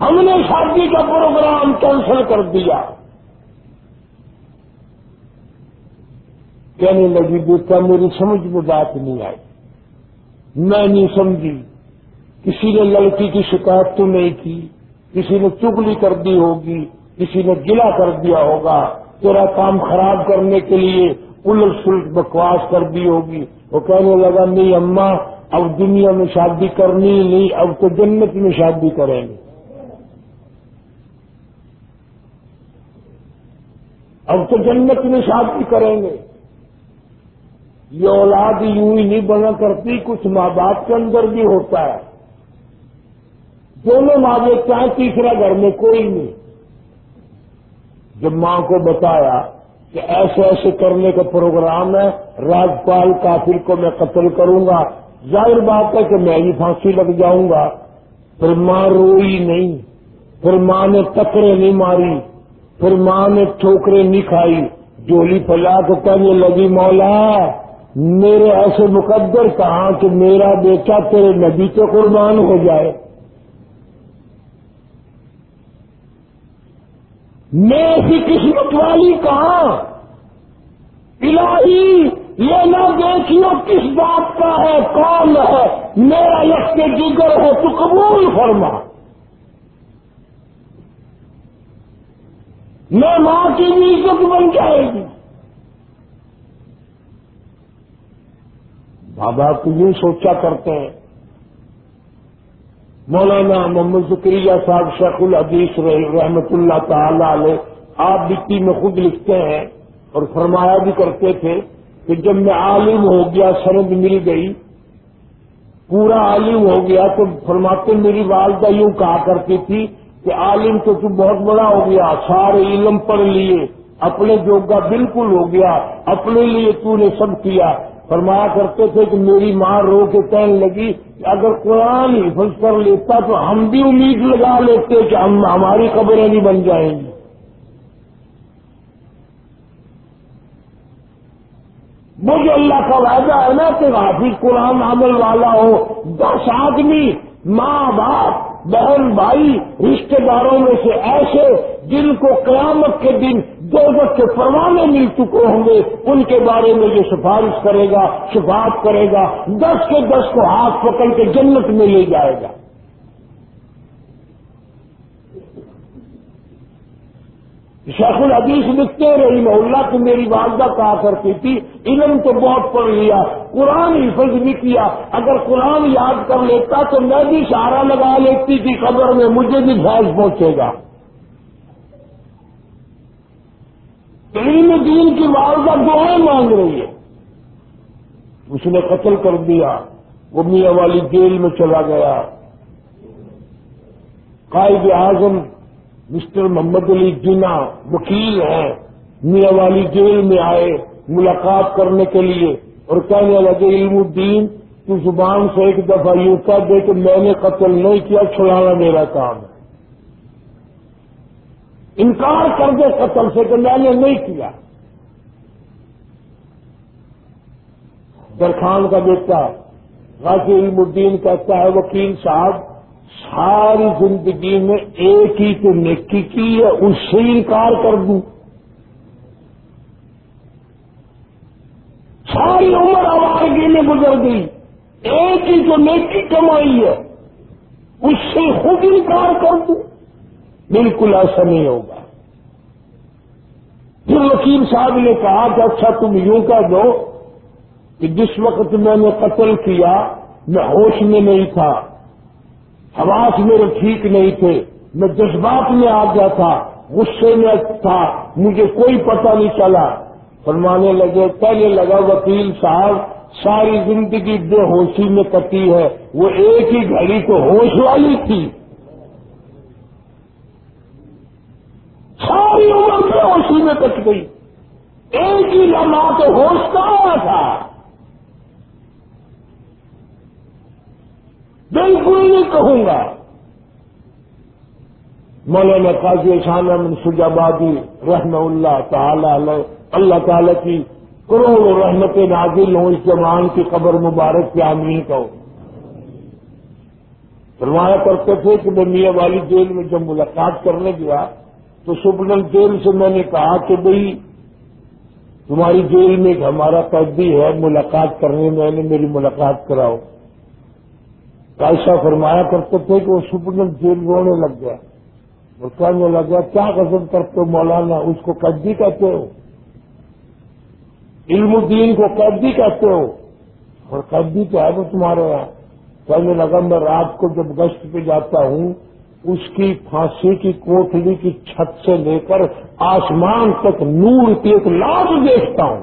ہم نے شادی کا پروگرام کینسل کر دیا۔ کہنے لگی، بیٹا، میری سمجھ میں بات نہیں آئی۔ میں نہیں سمجھی۔ کسی نے لڑکی کی شکایت تو نہیں کی۔ کسی نے چگلی کر دی ہوگی۔ کسی نے گلا کر دیا ہوگا۔ تیرا کام خراب کرنے کے لیے الٹ سلٹ بکواس کر دی ہوگی۔ وہ کہنے لگا، نہیں اماں، اب دنیا میں شادی کرنی نہیں، اب تو جنت میں شادی کریں گے۔ اب تو جنت میں شادی کریں گے۔ یہ اولاد یوں ہی نہیں بنا کرتی، کچھ ماں باپ کے اندر بھی ہوتا ہے۔ دونوں ماں دیکھتا ہے تیسرا گھر میں کوئی نہیں۔ جب ماں کو بتایا کہ ایسے ایسے کرنے کا پروگرام ہے، راجپال کافر کو میں قتل کروں گا، ظاہر بات ہے کہ میں ہی پھانسی لگ جاؤں گا۔ پھر ماں روئی نہیں، پھر ماں نے ٹکرے نہیں ماری، پھر ماں نے ٹھوکرے نہیں کھائی، جولی پلا تو کہنے لگی، مولا میرے ایسے مقدر کہاں کہ میرا بیٹا تیرے نبی کے قربان ہو جائے۔ میں ایسی قسمت والی کہاں؟ الہی، یہ نہ دیکھیو کس بات کا ہے، کون ہے۔ میرا یق جگر ہے، تو قبول فرما۔ میں ماں کی بھی عزت بن جائے گی۔ بابا کو یوں سوچا کرتے ہیں۔ مولانا محمد ذکریہ صاحب شیخ الحدیث رحمت اللہ تعالی علیہ آپ بتی میں خود لکھتے ہیں اور فرمایا بھی کرتے تھے کہ جب میں عالم ہو گیا سرد مل گئی، پورا عالم ہو گیا تو فرماتے میری والدہ یوں کہا کرتی تھی کہ عالم تو تو بہت بڑا ہو گیا، سارے علم پڑھ لیے، اپنے جوگا بالکل ہو گیا، اپنے لیے تو نے سب کیا۔ فرمایا کرتے تھے کہ میری ماں رو کے کہنے لگی کہ اگر قرآن حفظ کر لیتا تو ہم بھی امید لگا لیتے کہ ہم ہماری خبریں بھی بن جائیں گی۔ مجھے اللہ کا وعدہ ہے نا کہ حافظ قرآن عمل والا ہو۔ دس آدمی ماں باپ، بہن بھائی رشتے داروں میں سے ایسے جن کو قیامت کے دن دو کے پروانے مل چکے ہوں گے۔ ان کے بارے میں جو سفارش کرے گا، شفاعت کرے گا۔ دس کے دس کو ہاتھ پکڑ کے جنت میں لے جائے گا۔ شیخ الحدیث لکھتے رہی محلہ کی میری والدہ کہا کرتی تھی، علم تو بہت پڑھ لیا، قرآن حفظ بھی کیا۔ اگر قرآن یاد کر لیتا تو میں بھی سہارا لگا لیتی تھی، قبر میں مجھے بھی فیض پہنچے گا۔ علم دین کی والدہ دعائیں مانگ رہی ہے۔ اس نے قتل کر دیا۔ وہ میاں والی جیل میں چلا گیا۔ قائد اعظم مسٹر محمد علی جنا وکیل ہیں۔ میاں والی جیل میں آئے ملاقات کرنے کے لیے اور کہنے لگے، علم الدین، تو زبان سے ایک دفعہ یوں کہہ دے کہ میں نے قتل نہیں کیا چھڑانا میرا کام ہے۔ انکار کر دے قتل سے کہ میں نے نہیں کیا۔ درخان کا بیٹا غازی علم الدین کہتا ہے، وکیل صاحب، ساری زندگی میں ایک ہی تو نیکی کی ہے، اس سے انکار کر دوں۔ ساری عمر آوارگی میں گزر گئی، ایک ہی تو نیکی کمائی ہے، اس سے خود انکار کر دوں۔ بالکل ایسا نہیں ہوگا۔ پھر وکیل صاحب نے کہا کہ اچھا تم یوں کہہ دو کہ جس وقت میں نے قتل کیا، میں ہوش میں نہیں تھا، حواس میرے ٹھیک نہیں تھے، میں جذبات میں آ گیا تھا، غصے میں تھا، مجھے کوئی پتہ نہیں چلا۔ فرمانے لگے، پہلے لگا وکیل صاحب، ساری زندگی بے ہوشی میں کٹی ہے، وہ ایک ہی گھڑی تو ہوش والی تھی۔ ساری عمر بے ہوشی میں کٹ گئی؟ ایک ہی لمحہ تو ہوش کہاں تھا؟ بالکل نہیں کہوں گا۔ مولانا قاضی شان احمد آبادی رحم اللہ تعالی علیہ، اللہ تعالی کی کروڑوں رحمت نازل ہوں اس زمان کی قبر مبارک کے آمین کہو۔ فرمایا کرتے تھے کہ میں میاں والی جیل میں جب ملاقات کرنے گیا تو سپرڈن جیل سے میں نے کہا کہ بھئی تمہاری جیل میں ایک ہمارا قیدی ہے، ملاقات کرنے میں نے میری ملاقات کراؤ۔ کائشہ فرمایا کرتے تھے کہ وہ سپرڈن جیل رونے لگ گیا۔ وہ کہنے لگ گیا کیا قسم کرتے ہو مولانا؟ اس کو قیدی کہتے ہو۔ علم الدین کو قیدی کہتے ہو۔ اور قیدی تو ہے وہ تمہارے یہاں۔ کہنے لگا، میں رات کو جب گشت پہ جاتا ہوں اس کی پھانسی کی کوٹلی کی چھت سے لے کر آسمان تک نور کی ایک لاش دیکھتا ہوں۔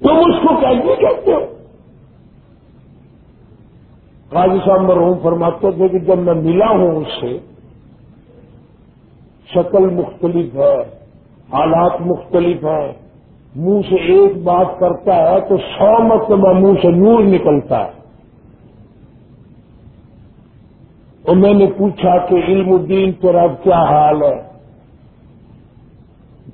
تم اس کو قیدی کہتے ہو؟ قاضی صاحب مرحوم فرماتے تھے کہ جب میں ملا ہوں اس سے، شکل مختلف ہے، حالات مختلف ہیں، منہ سے ایک بات کرتا ہے تو سو مرتبہ منہ سے نور نکلتا ہے۔ اور میں نے پوچھا کہ علم الدین تیرا کیا حال ہے؟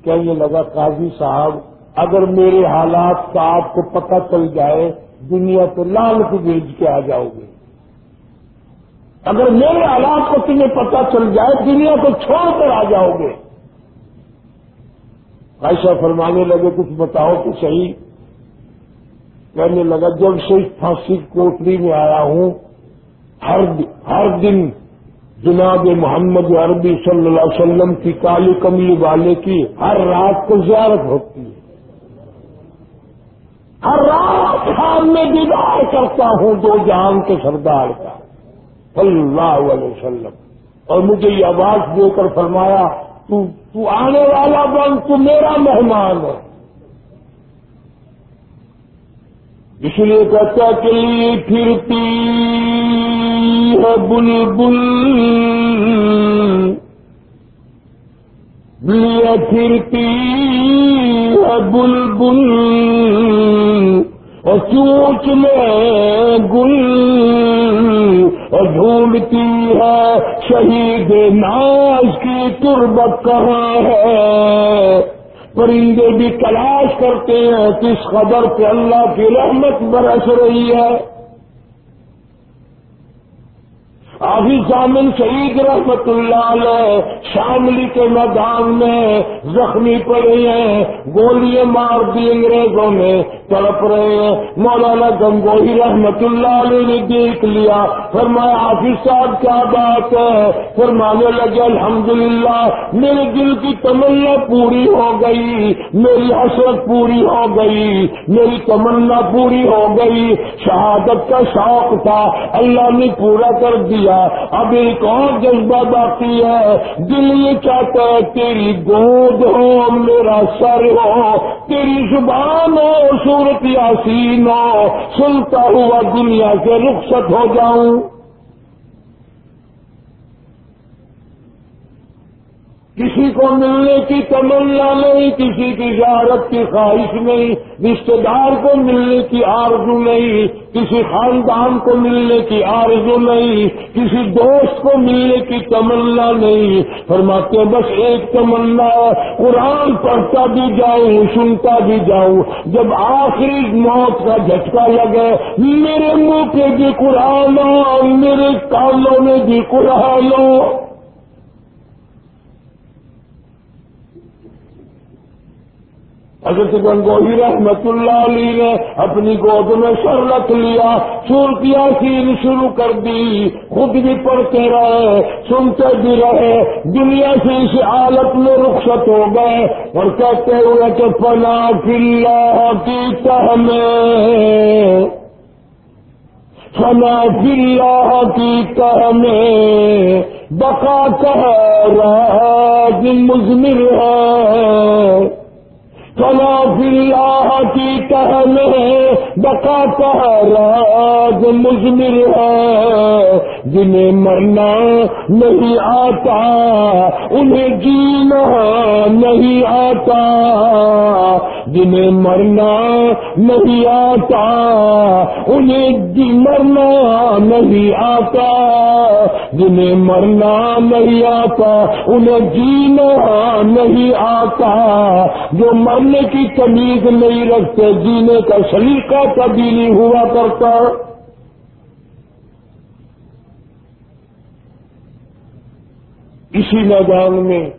کہنے لگا، قاضی صاحب، اگر میرے حالات کا آپ کو پتہ چل جائے، دنیا تو لال کو بھیج کے آ جاؤ گے۔ اگر میرے حالات کو تمہیں پتہ چل جائے، دنیا کو چھوڑ کر آ جاؤ گے۔ عائشہ فرمانے لگے، کچھ بتاؤ تو صحیح۔ کہنے لگا، جب سے پھانسی کوٹری میں آیا ہوں ہر ہر دن جناب محمد عربی صلی اللہ علیہ وسلم کی کالی کملی والے کی ہر رات کو زیارت ہوتی ہے۔ ہر رات خان میں دیدار کرتا ہوں دو جہان کے سردار کا۔ صلی اللہ علیہ وسلم۔ اور مجھے یہ آواز دے کر فرمایا، تو تو آنے والا بن، تو میرا مہمان ہے۔ اس لیے کہتا کہ پھرتی۔ ہے بل بل پھرتی ہے بل اور چوچ میں گل اور ڈھونڈتی ہے شہید ناز کی تربت کہاں ہے؟ پرندے بھی تلاش کرتے ہیں، کس خبر پہ اللہ کی رحمت برس رہی ہے؟ آبی جامن شہید رحمت اللہ علیہ شاملی کے میدان میں زخمی پڑے ہیں، گولیاں مار دی انگریزوں نے، تڑپ رہے ہیں۔ مولانا گنگوہی رحمت اللہ علیہ نے دیکھ لیا۔ فرمایا حافظ صاحب، کیا بات ہے؟ فرمانے لگے، الحمدللہ، میرے دل کی تمنا پوری ہو گئی، میری حسرت پوری ہو گئی، میری تمنا پوری ہو گئی۔ شہادت کا شوق تھا، اللہ نے پورا کر دیا۔ اب ایک اور جذبہ باقی ہے۔ دل یہ چاہتا ہے، تیری گود ہو، میرا سر ہو۔ تیری زبان ہو، صورت یاسین ہو۔ سنتا ہوا دنیا سے رخصت ہو جاؤں۔ کسی کو ملنے کی تمنا نہیں، کسی کی زیارت کی خواہش نہیں رشتے دار کو ملنے کی آرزو نہیں، کسی خاندان کو ملنے کی آرزو نہیں، کسی دوست کو ملنے کی تمنا نہیں۔ فرماتے بس ایک تمنا، قرآن پڑھتا بھی جاؤں، سنتا بھی جاؤں۔ جب آخری موت کا جھٹکا لگے، میرے منہ پہ بھی قرآن ہو میرے کانوں میں بھی قرآن ہو حضرت گنگوہی رحمت اللہ علی نے اپنی گود میں سر رکھ لیا کیا سین شروع کر دی۔ خود بھی پڑھتے رہے، سنتے بھی رہے۔ دنیا سے اس حالت میں رخصت ہو گئے اور کہتے ہوئے کہ فنا فلّہ کی تہ میں فنا فلّہ کی تہ بقا مزمر ہے۔ سنا فی اللہ کہنے تہ راز مزمر ہے، جنہیں مرنا نہیں آتا، انہیں جینا نہیں آتا، جنہیں مرنا نہیں آتا، انہیں جی مرنا نہیں آتا، جنہیں مرنا نہیں آتا، انہیں جینا نہیں آتا۔ جو مرنے کی تمیز نہیں رکھتے، جینے کا سلیقہ کبھی نہیں ہوا کرتا اسی میدان میں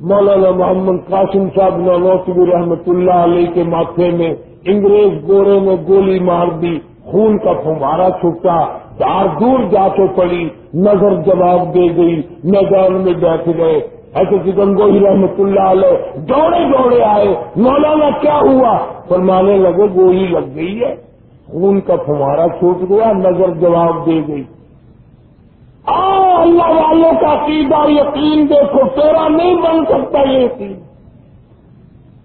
مولانا محمد قاسم صاحب نوتبی رحمت اللہ علیہ کے ماتھے میں انگریز گورے نے گولی مار دی، خون کا فمارا چھٹا چار دور جا کے پڑی، نظر جواب دے گئی، میدان میں بیٹھ گئے۔ ایسے گنگوئی رحمت اللہ علیہ دوڑے دوڑے آئے، مولانا کیا ہوا؟ فرمانے لگے، گوئی لگ گئی ہے، خون کا فمارا چھوٹ گیا، نظر جواب دے گئی۔ اللہ والوں کا عقیدہ یقین دیکھو، تیرا نہیں بن سکتا یہ یقین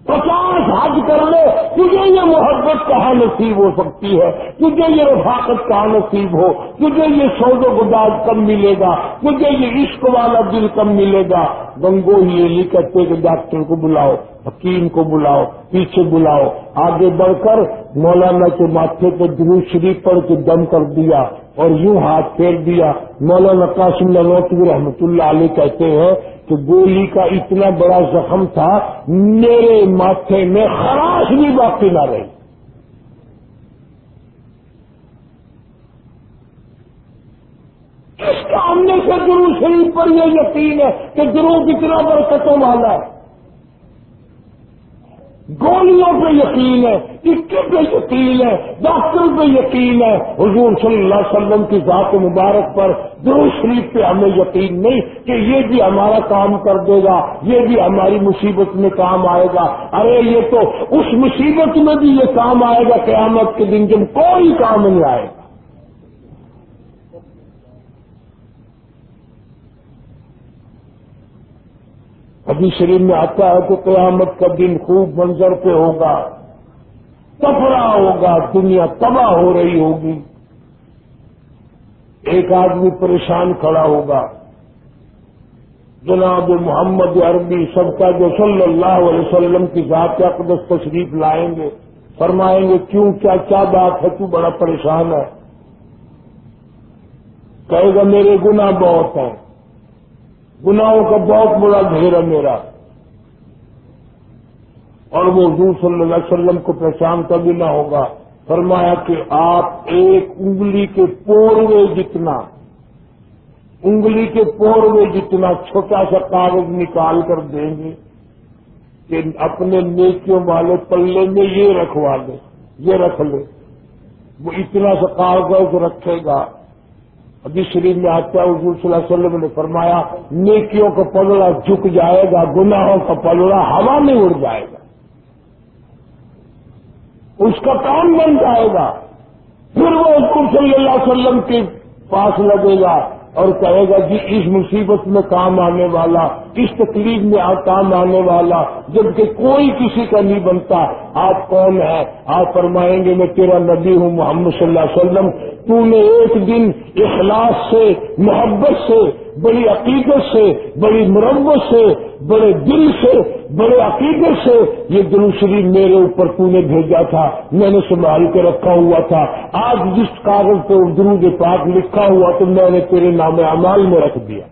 پچاس حج کر لے، تجھے یہ محبت کہاں نصیب ہو سکتی ہے، تجھے یہ رفاقت کہاں نصیب ہو، تجھے یہ سود و گداز کم ملے گا، تجھے یہ عشق والا دل کم ملے گا۔ گنگو ہی یہ کہتے کہ ڈاکٹر کو بلاؤ۔ حکیم کو بلاؤ، پیچھے بلاؤ۔ آگے بڑھ کر مولانا کے ماتھے پہ درو شریف پڑھ کے دم کر دیا اور یوں ہاتھ پھیر دیا۔ مولانا قاسم نوتوی رحمۃ اللہ علیہ کہتے ہیں کہ گولی کا اتنا بڑا زخم تھا، میرے ماتھے میں خراش بھی باقی نہ رہی۔ اس کامنے سے گرو شریف پر یہ یقین ہے کہ گرو کتنا برکتوں والا ہے۔ گولیوں پہ یقین ہے ٹکے پہ یقین ہے، ڈاکٹر پہ یقین ہے۔ حضور صلی اللہ علیہ وسلم کی ذات مبارک پر درو شریف پہ ہمیں یقین نہیں کہ یہ بھی ہمارا کام کر دے گا، یہ بھی ہماری مصیبت میں کام آئے گا۔ ارے، یہ تو اس مصیبت میں بھی یہ کام آئے گا، قیامت کے دن جب کوئی کام نہیں آئے گا۔ ابھی شریف میں آتا ہے کہ قیامت کا دن خوب منظر پہ ہوگا، تفرا ہوگا، دنیا تباہ ہو رہی ہوگی۔ ایک آدمی پریشان کھڑا ہوگا۔ جناب محمد عربی سب کا جو صلی اللہ علیہ وسلم کی ذات اقدس تشریف لائیں گے، فرمائیں گے، کیوں، کیا کیا بات ہے؟ تو بڑا پریشان ہے۔ کہے گا، میرے گناہ بہت ہیں۔ گناہوں کا بہت بڑا ڈھیر ہے میرا۔ اور وہ حضور صلی اللہ علیہ وسلم کو پہچان کبھی نہ ہوگا۔ فرمایا کہ آپ ایک انگلی کے پوروے جتنا، انگلی کے پوروے جتنا چھوٹا سا کاغذ نکال کر دیں گے، کہ اپنے نیکیوں والے پلے میں یہ رکھوا دیں یہ رکھ لے۔ وہ اتنا سا کاغذ رکھے گا۔ حدیث شریف میں آتا ہے، حضور صلی اللہ علیہ وسلم نے فرمایا، نیکیوں کا پلڑا جھک جائے گا، گناہوں کا پلڑا ہوا میں اڑ جائے گا۔ اس کا کام بن جائے گا۔ پھر وہ حضور صلی اللہ علیہ وسلم کے پاس لگے گا۔ اور کہے گا جی اس مصیبت میں کام آنے والا، اس تکلیف میں کام آنے والا، جبکہ کوئی کسی کا نہیں بنتا، آپ کون ہے آپ فرمائیں گے، میں تیرا نبی ہوں محمد صلی اللہ علیہ وسلم۔ تو نے ایک دن اخلاص سے، محبت سے، بڑی عقیدت سے، بڑی مربت سے بڑے دل سے، بڑے عقیدت سے یہ دروشری میرے اوپر تو نے بھیجا تھا، میں نے سنبھال کے رکھا ہوا تھا۔ آج جس کاغذ پہ درود پاک لکھا ہوا تو میں نے تیرے نام امال میں رکھ دیا۔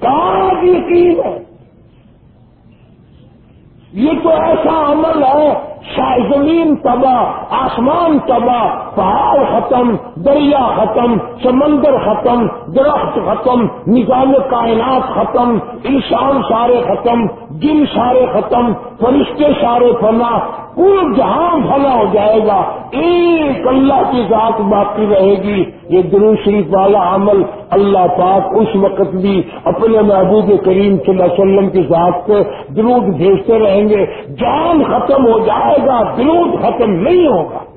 کاغذ یقین ہے۔ یہ تو ایسا عمل ہے شاہ زمین تباہ، آسمان تباہ پہاڑ ختم، دریا ختم، سمندر ختم، درخت ختم، نظام کائنات ختم، انسان سارے ختم، جن سارے ختم، فرشتے سارے فنا، پورا جہاں بھلا ہو جائے گا۔ ایک اللہ کی ذات باقی رہے گی۔ یہ درو شریف والا عمل اللہ پاک اس وقت بھی اپنے محبوب کریم صلی اللہ علیہ وسلم کی ذات کو درود بھیجتے رہیں گے۔ جان ختم ہو جائے گا، درود ختم نہیں ہوگا۔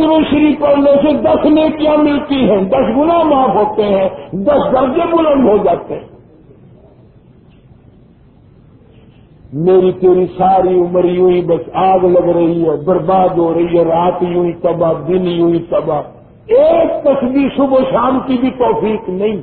درو شریف پڑھنے سے دس نیکیاں ملتی ہیں، دس گنا معاف ہوتے ہیں، دس درجے بلند ہو جاتے ہیں۔ میری تیری ساری عمر یوں ہی بس آگ لگ رہی ہے، برباد ہو رہی ہے، رات یوں ہی تباہ، دن یوں ہی تباہ۔ ایک تصویر صبح شام کی بھی توفیق نہیں۔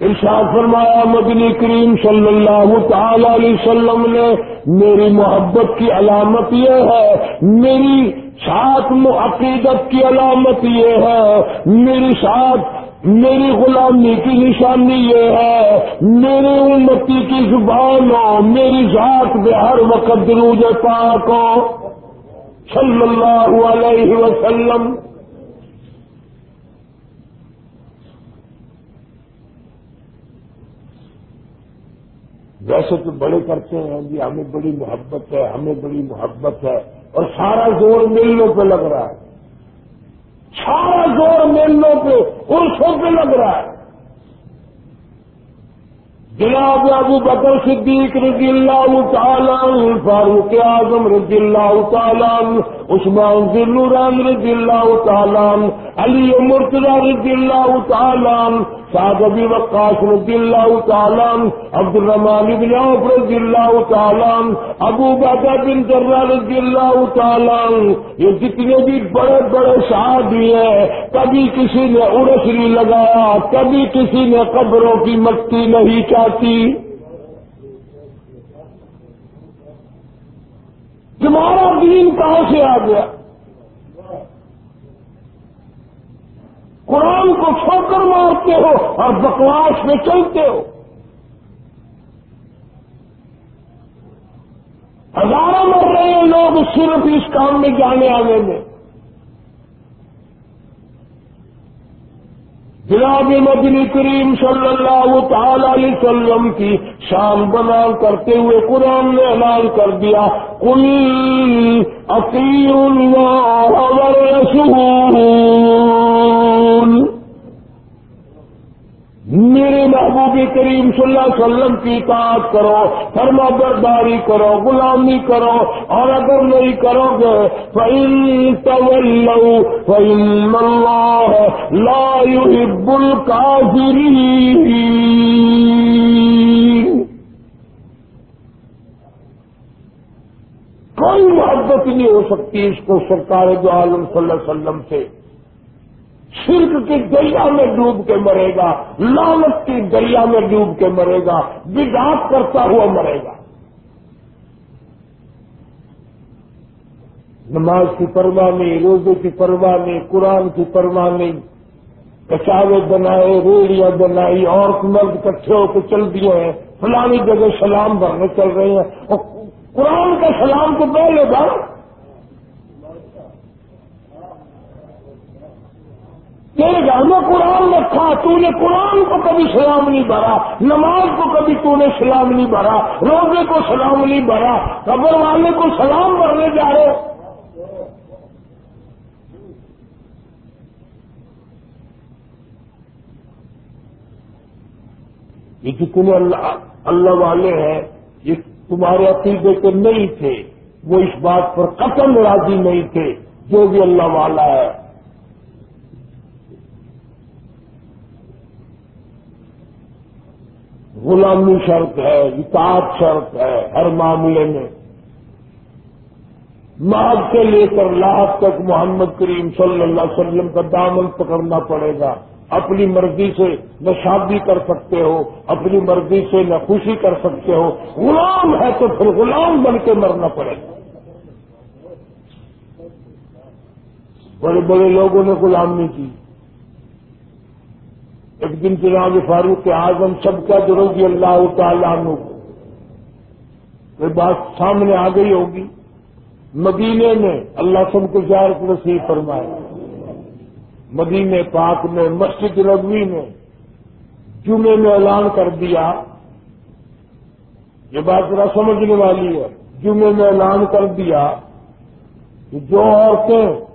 ارشاد فرمایا مدنی کریم صلی اللہ تعالی علیہ وسلم نے میری محبت کی علامت یہ ہے، میری ساتھ عقیدت کی علامت یہ ہے، میری ساتھ میری غلامی کی نشانی یہ ہے میری امتی کی زبان ہو میری ذات میں ہر وقت دروج پاک ہو۔ صلی اللہ علیہ وسلم ویسے تو بڑے کرتے ہیں ہاں جی ہمیں بڑی محبت ہے، ہمیں بڑی محبت ہے، اور سارا زور ملنوں پہ لگ رہا ہے۔ سارا زور ملنوں پہ عرصوں پہ لگ رہا ہے۔ جناب ابو بکر صدیق رضی اللہ تعالیٰ فاروق اعظم رضی اللہ تعالیٰ عثمان ذلوران رضی اللہ تعالیٰ علی مرتضی رضی اللہ تعالیٰ سعد ابی وقاص رضی اللہ تعالیٰ عبد الرحمان بن عوف رضی اللہ تعالیٰ ابو بکر بن جرہ رضی اللہ تعالیٰ یہ جتنے بھی بڑے بڑے صحابی ہیں، کبھی کسی نے ارس نہیں لگایا، کبھی کسی نے قبروں کی مٹی نہیں چاہتی۔ تمہارا دین کہاں سے آ گیا؟ قرآن کو کر مارتے ہو اور بکواس میں چلتے ہو۔ ہزاروں مر رہے ہیں لوگ صرف اس کام میں جانے آنے میں۔ جناب مدنی کریم صلی اللہ تعالی علیہ وسلم کی شان بنا کرتے ہوئے قرآن نے اعلان کر دیا کل میرے محبوب کریم صلی اللہ علیہ وسلم کی اطاعت کرو، فرما برداری کرو، غلامی کرو، اور اگر نہیں کرو گے فعل طلو فعل لا يحب الكافرين۔ کوئی محبت نہیں ہو سکتی اس کو سرکار جو عالم صلی اللہ علیہ وسلم سے۔ شرک کے دریا میں ڈوب کے مرے گا لالت کے دریا میں ڈوب کے مرے گا بداخ کرتا ہوا مرے گا۔ نماز کی پرواہ نہیں روزے کی پرواہ نہیں قرآن کی پرواہ نہیں کچاوے بنائے ریڑیاں بنائی اور مرد کٹھے ہو کے چل دیے ہیں، فلانی جگہ سلام بھرنے چل رہے ہیں۔ اور قرآن کا سلام تو پہلے بھر تیرے گھر میں قرآن رکھا، تو نے قرآن کو کبھی سلام نہیں بھرا، نماز کو کبھی تو نے سلام نہیں بھرا، روزے کو سلام نہیں بھرا، قبر والے کو سلام بھرنے جا رہے یہ جتنے اللہ اللہ والے ہیں، یہ تمہارے عقیدے کے نہیں تھے، وہ اس بات پر قتل راضی نہیں تھے، جو بھی اللہ والا ہے۔ غلامی شرط ہے، اطاعت شرط ہے، ہر معاملے میں۔ ماض سے لے کر لاحق تک محمد کریم صلی اللہ علیہ وسلم کا دامن پکڑنا پڑے گا۔ اپنی مرضی سے نہ شادی کر سکتے ہو، اپنی مرضی سے نہ خوشی کر سکتے ہو۔ غلام ہے تو پھر غلام بن کے مرنا پڑے گا۔ بڑے بڑے لوگوں نے غلامی کی۔ ایک دن جناب فاروق اعظم سب کا رضی اللہ تعالیٰ عنہ یہ بات سامنے آ گئی ہوگی۔ مدینے میں اللہ سب کو زیارت نصیب فرمائے۔ مدینے پاک میں، مسجد رضوی میں جمعے میں اعلان کر دیا۔ یہ بات ذرا سمجھنے والی ہے۔ جمعے میں اعلان کر دیا کہ جو عورتیں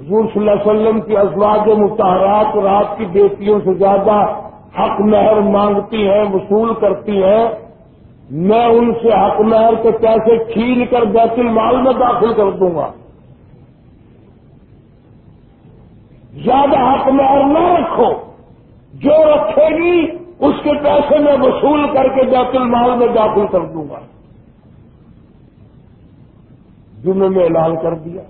حضور صلی اللہ علیہ وسلم کی ازواج متحرات رات کی بیٹیوں سے زیادہ حق مہر مانگتی ہیں، وصول کرتی ہیں۔ میں ان سے حق مہر کے پیسے کھین کر بیت المال میں داخل کر دوں گا۔ زیادہ حق مہر نہ رکھو۔ جو رکھے گی، اس کے پیسے میں وصول کر کے بیت المال میں داخل کر دوں گا۔ جمعے میں اعلان کر دیا۔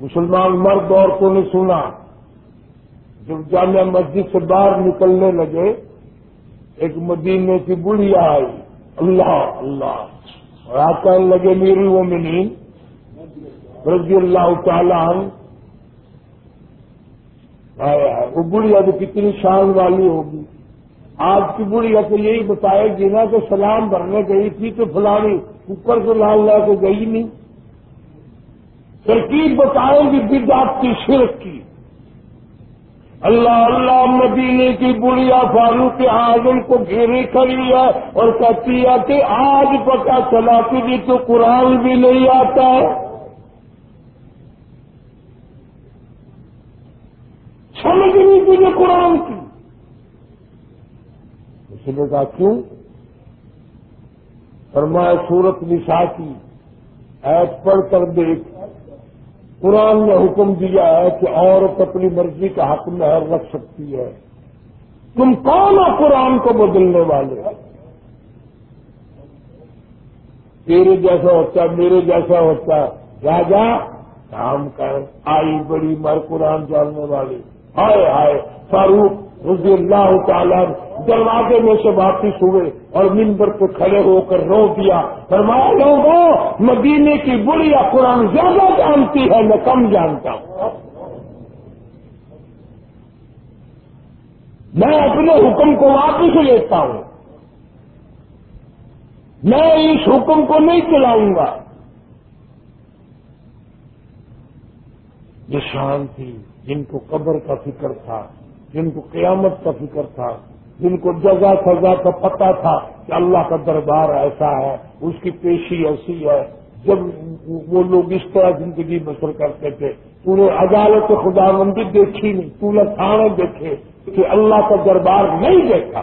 مسلمان مرد عورتوں نے سنا، جب جامعہ مسجد سے باہر نکلنے لگے، ایک مدینے کی بڑھیا آئی، اللہ اللہ۔ اور آپ کہنے لگے، میری وہ منی رضی اللہ تعالیٰ وہ بڑھیا تو کتنی شان والی ہوگی۔ آج کی بڑھیا تو یہی بتائے گی نا کہ سلام بھرنے گئی تھی تو فلانی اوپر سے لال لا کے گئی نہیں۔ ترکیب بتائیں گی بدعت کی شرک کی۔ اللہ اللہ مدینے کی بڑھیا فاروق اعظم کو گھیری کھڑی ہے اور کہتی ہے کہ آج پتا چلا کہ جی تو قرآن بھی نہیں آتا ہے۔ سمجھ نہیں تجھے قرآن کی۔ اس نے کہا، کیوں؟ فرمایا، سورت نسا کی ایپ پڑھ کر دیکھ۔ قرآن نے حکم دیا ہے کہ عورت اپنی مرضی کا حق مہر رکھ سکتی ہے۔ تم کون ہو قرآن کو بدلنے والے؟ تیرے جیسا ہوتا، میرے جیسا ہوتا۔ راجا، کام کر، آئی بڑی مر قرآن جاننے والی۔ ہائے ہائے، فاروق رضی اللہ تعالیٰ دروازے میں سے واپس ہوئے۔ اور ممبر پہ کھڑے ہو کر رو دیا۔ فرمایا، لوگوں، مدینے کی بڑھیا قرآن زیادہ جانتی ہے، میں کم جانتا ہوں۔ میں اپنے حکم کو واپس لیتا ہوں۔ میں اس حکم کو نہیں چلاؤں گا۔ جو شان تھی، جن کو قبر کا فکر تھا، جن کو قیامت کا فکر تھا جن کو جگہ سزا کا پتہ تھا کہ اللہ کا دربار ایسا ہے، اس کی پیشی ایسی ہے، جب وہ لوگ اس طرح زندگی بسر کرتے تھے، تو نے عدالت خدا مندی دیکھی نہیں، تو نے تھانے دیکھے کہ اللہ کا دربار نہیں دیکھا۔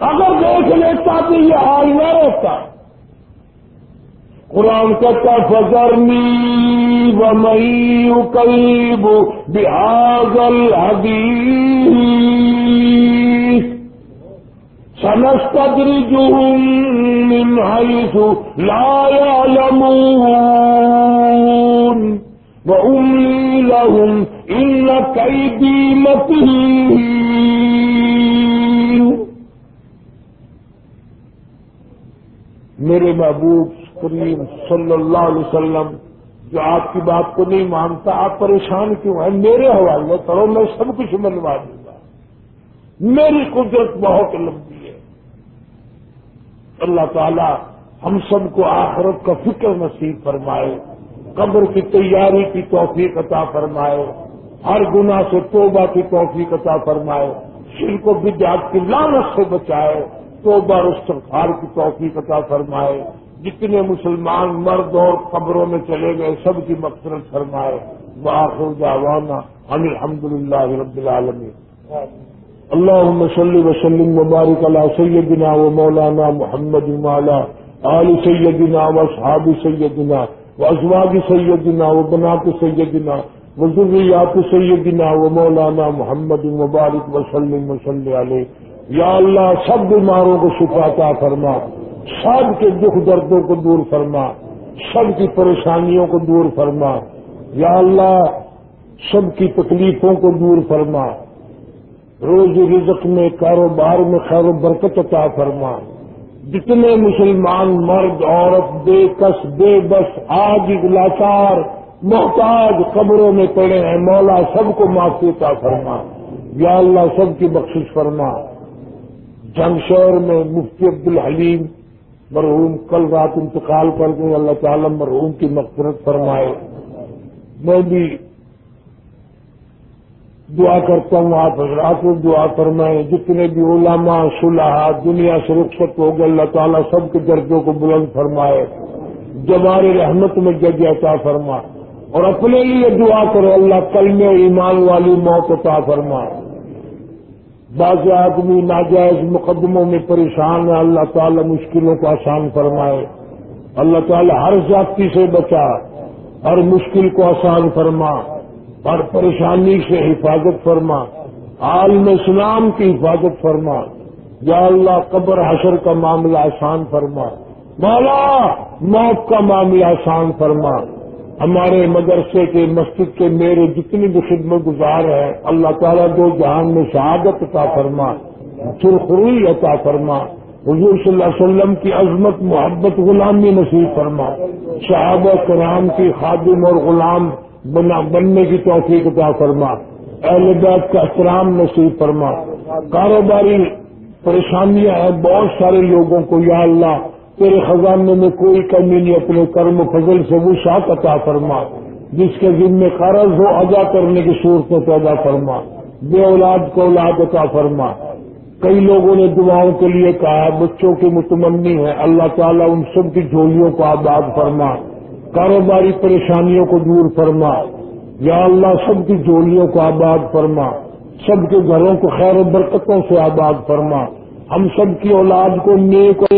اگر دیکھ لیتا تو یہ حال نہ رہتا قرآن کہتا فضرنی و مئی قریب بحاظل حدیث سنستدرجهم من حيث لا يعلمون وأملي لهم إن كيدي متين میرے محبوب کریم صلی اللہ علیہ وسلم جو آپ کی بات کو نہیں مانتا، آپ پریشان کیوں ہیں؟ میرے حوالے کرو، میں سب کچھ منوا دوں گا۔ میری قدرت بہت لمبی ہے۔ اللہ تعالی ہم سب کو آخرت کا فکر نصیب فرمائے، قبر کی تیاری کی توفیق عطا فرمائے، ہر گناہ سے توبہ کی توفیق عطا فرمائے شر کو بدعات کی لانت سے بچائے، توبہ استغفار کی توفیق عطا فرمائے۔ جتنے مسلمان مرد اور قبروں میں چلے گئے، سب کی مقصد فرمائے۔ باخر جاوانا ہم الحمد للہ رب العالمین۔ اللہ صلی وسلم مبارک اللہ سیدنا و مولانا محمد مالا آل سیدنا و صحاب سیدنا و ازواج سیدنا و بنات سیدنا و ذریات سیدنا و مولانا محمد مبارک وسلم وسلم علیہ۔ یا اللہ سب بیماروں کو شفاتا فرما۔ سب کے دکھ دردوں کو دور فرما، سب کی پریشانیوں کو دور فرما۔ یا اللہ، سب کی تکلیفوں کو دور فرما۔ روز رزق میں، کاروبار میں خیر و برکت عطا فرما۔ جتنے مسلمان، مرد، عورت، بے کس، بے بس آج لاچار، محتاج قبروں میں پڑے ہیں، مولا سب کو معافی عطا فرما۔ یا اللہ، سب کی بخشش فرما۔ جنگ شہر میں مفتی عبد الحلیم مرحوم، کل رات انتقال کر گئے اللہ تعالی مرحوم کی مغفرت فرمائے۔ میں بھی دعا کرتا ہوں، آپ حضرات کو دعا فرمائے جتنے بھی علماء صلاح دنیا سے رخصت ہو گئے، اللہ تعالیٰ سب کے درجوں کو بلند فرمائے۔ جمار رحمت میں جگہ عطا فرما اور اپنے لیے دعا کرو اللہ کل میں ایمان والی موت عطا فرمائے۔ بعض آدمی ناجائز مقدموں میں پریشان ہے اللہ تعالی مشکلوں کو آسان فرمائے۔ اللہ تعالی ہر ذاتی سے بچا، ہر مشکل کو آسان فرما اور پریشانی سے حفاظت فرما، عالم اسلام کی حفاظت فرما۔ یا اللہ، قبر حشر کا معاملہ آسان فرما۔ مولا، موت کا معاملہ آسان فرما۔ ہمارے مدرسے کے مسجد کے میرے جتنی بھی خدمت گزار ہیں، اللہ تعالیٰ دو جہان میں شہادت عطا فرما سرخروئی عطا فرما، حضور صلی اللہ علیہ وسلم کی عظمت، محبت غلامی نصیب فرما۔ صحابہ کرام کی خادم اور غلام بنا بننے کی توفیق عطا فرما۔ اہل بیت کا احترام نصیب فرما۔ کاروباری پریشانیاں ہیں، بہت سارے لوگوں کو یا اللہ تیرے خزانے میں کوئی کمی نہیں، اپنے کرم و فضل سے وہ شاخ عطا فرما۔ جس کے ذمے قرض ہو، ادا کرنے کی صورت میں پیدا فرما۔ بے اولاد کو اولاد عطا فرما۔ کئی لوگوں نے دعاؤں کے لیے کہا، بچوں کی متمنی ہے، اللہ تعالیٰ ان سب کی جھولیوں کو آباد فرما۔ کاروباری پریشانیوں کو دور فرما۔ یا اللہ، سب کی جولیوں کو آباد فرما۔ سب کے گھروں کو خیر و برکتوں سے آباد فرما۔ ہم سب کی اولاد کو نیک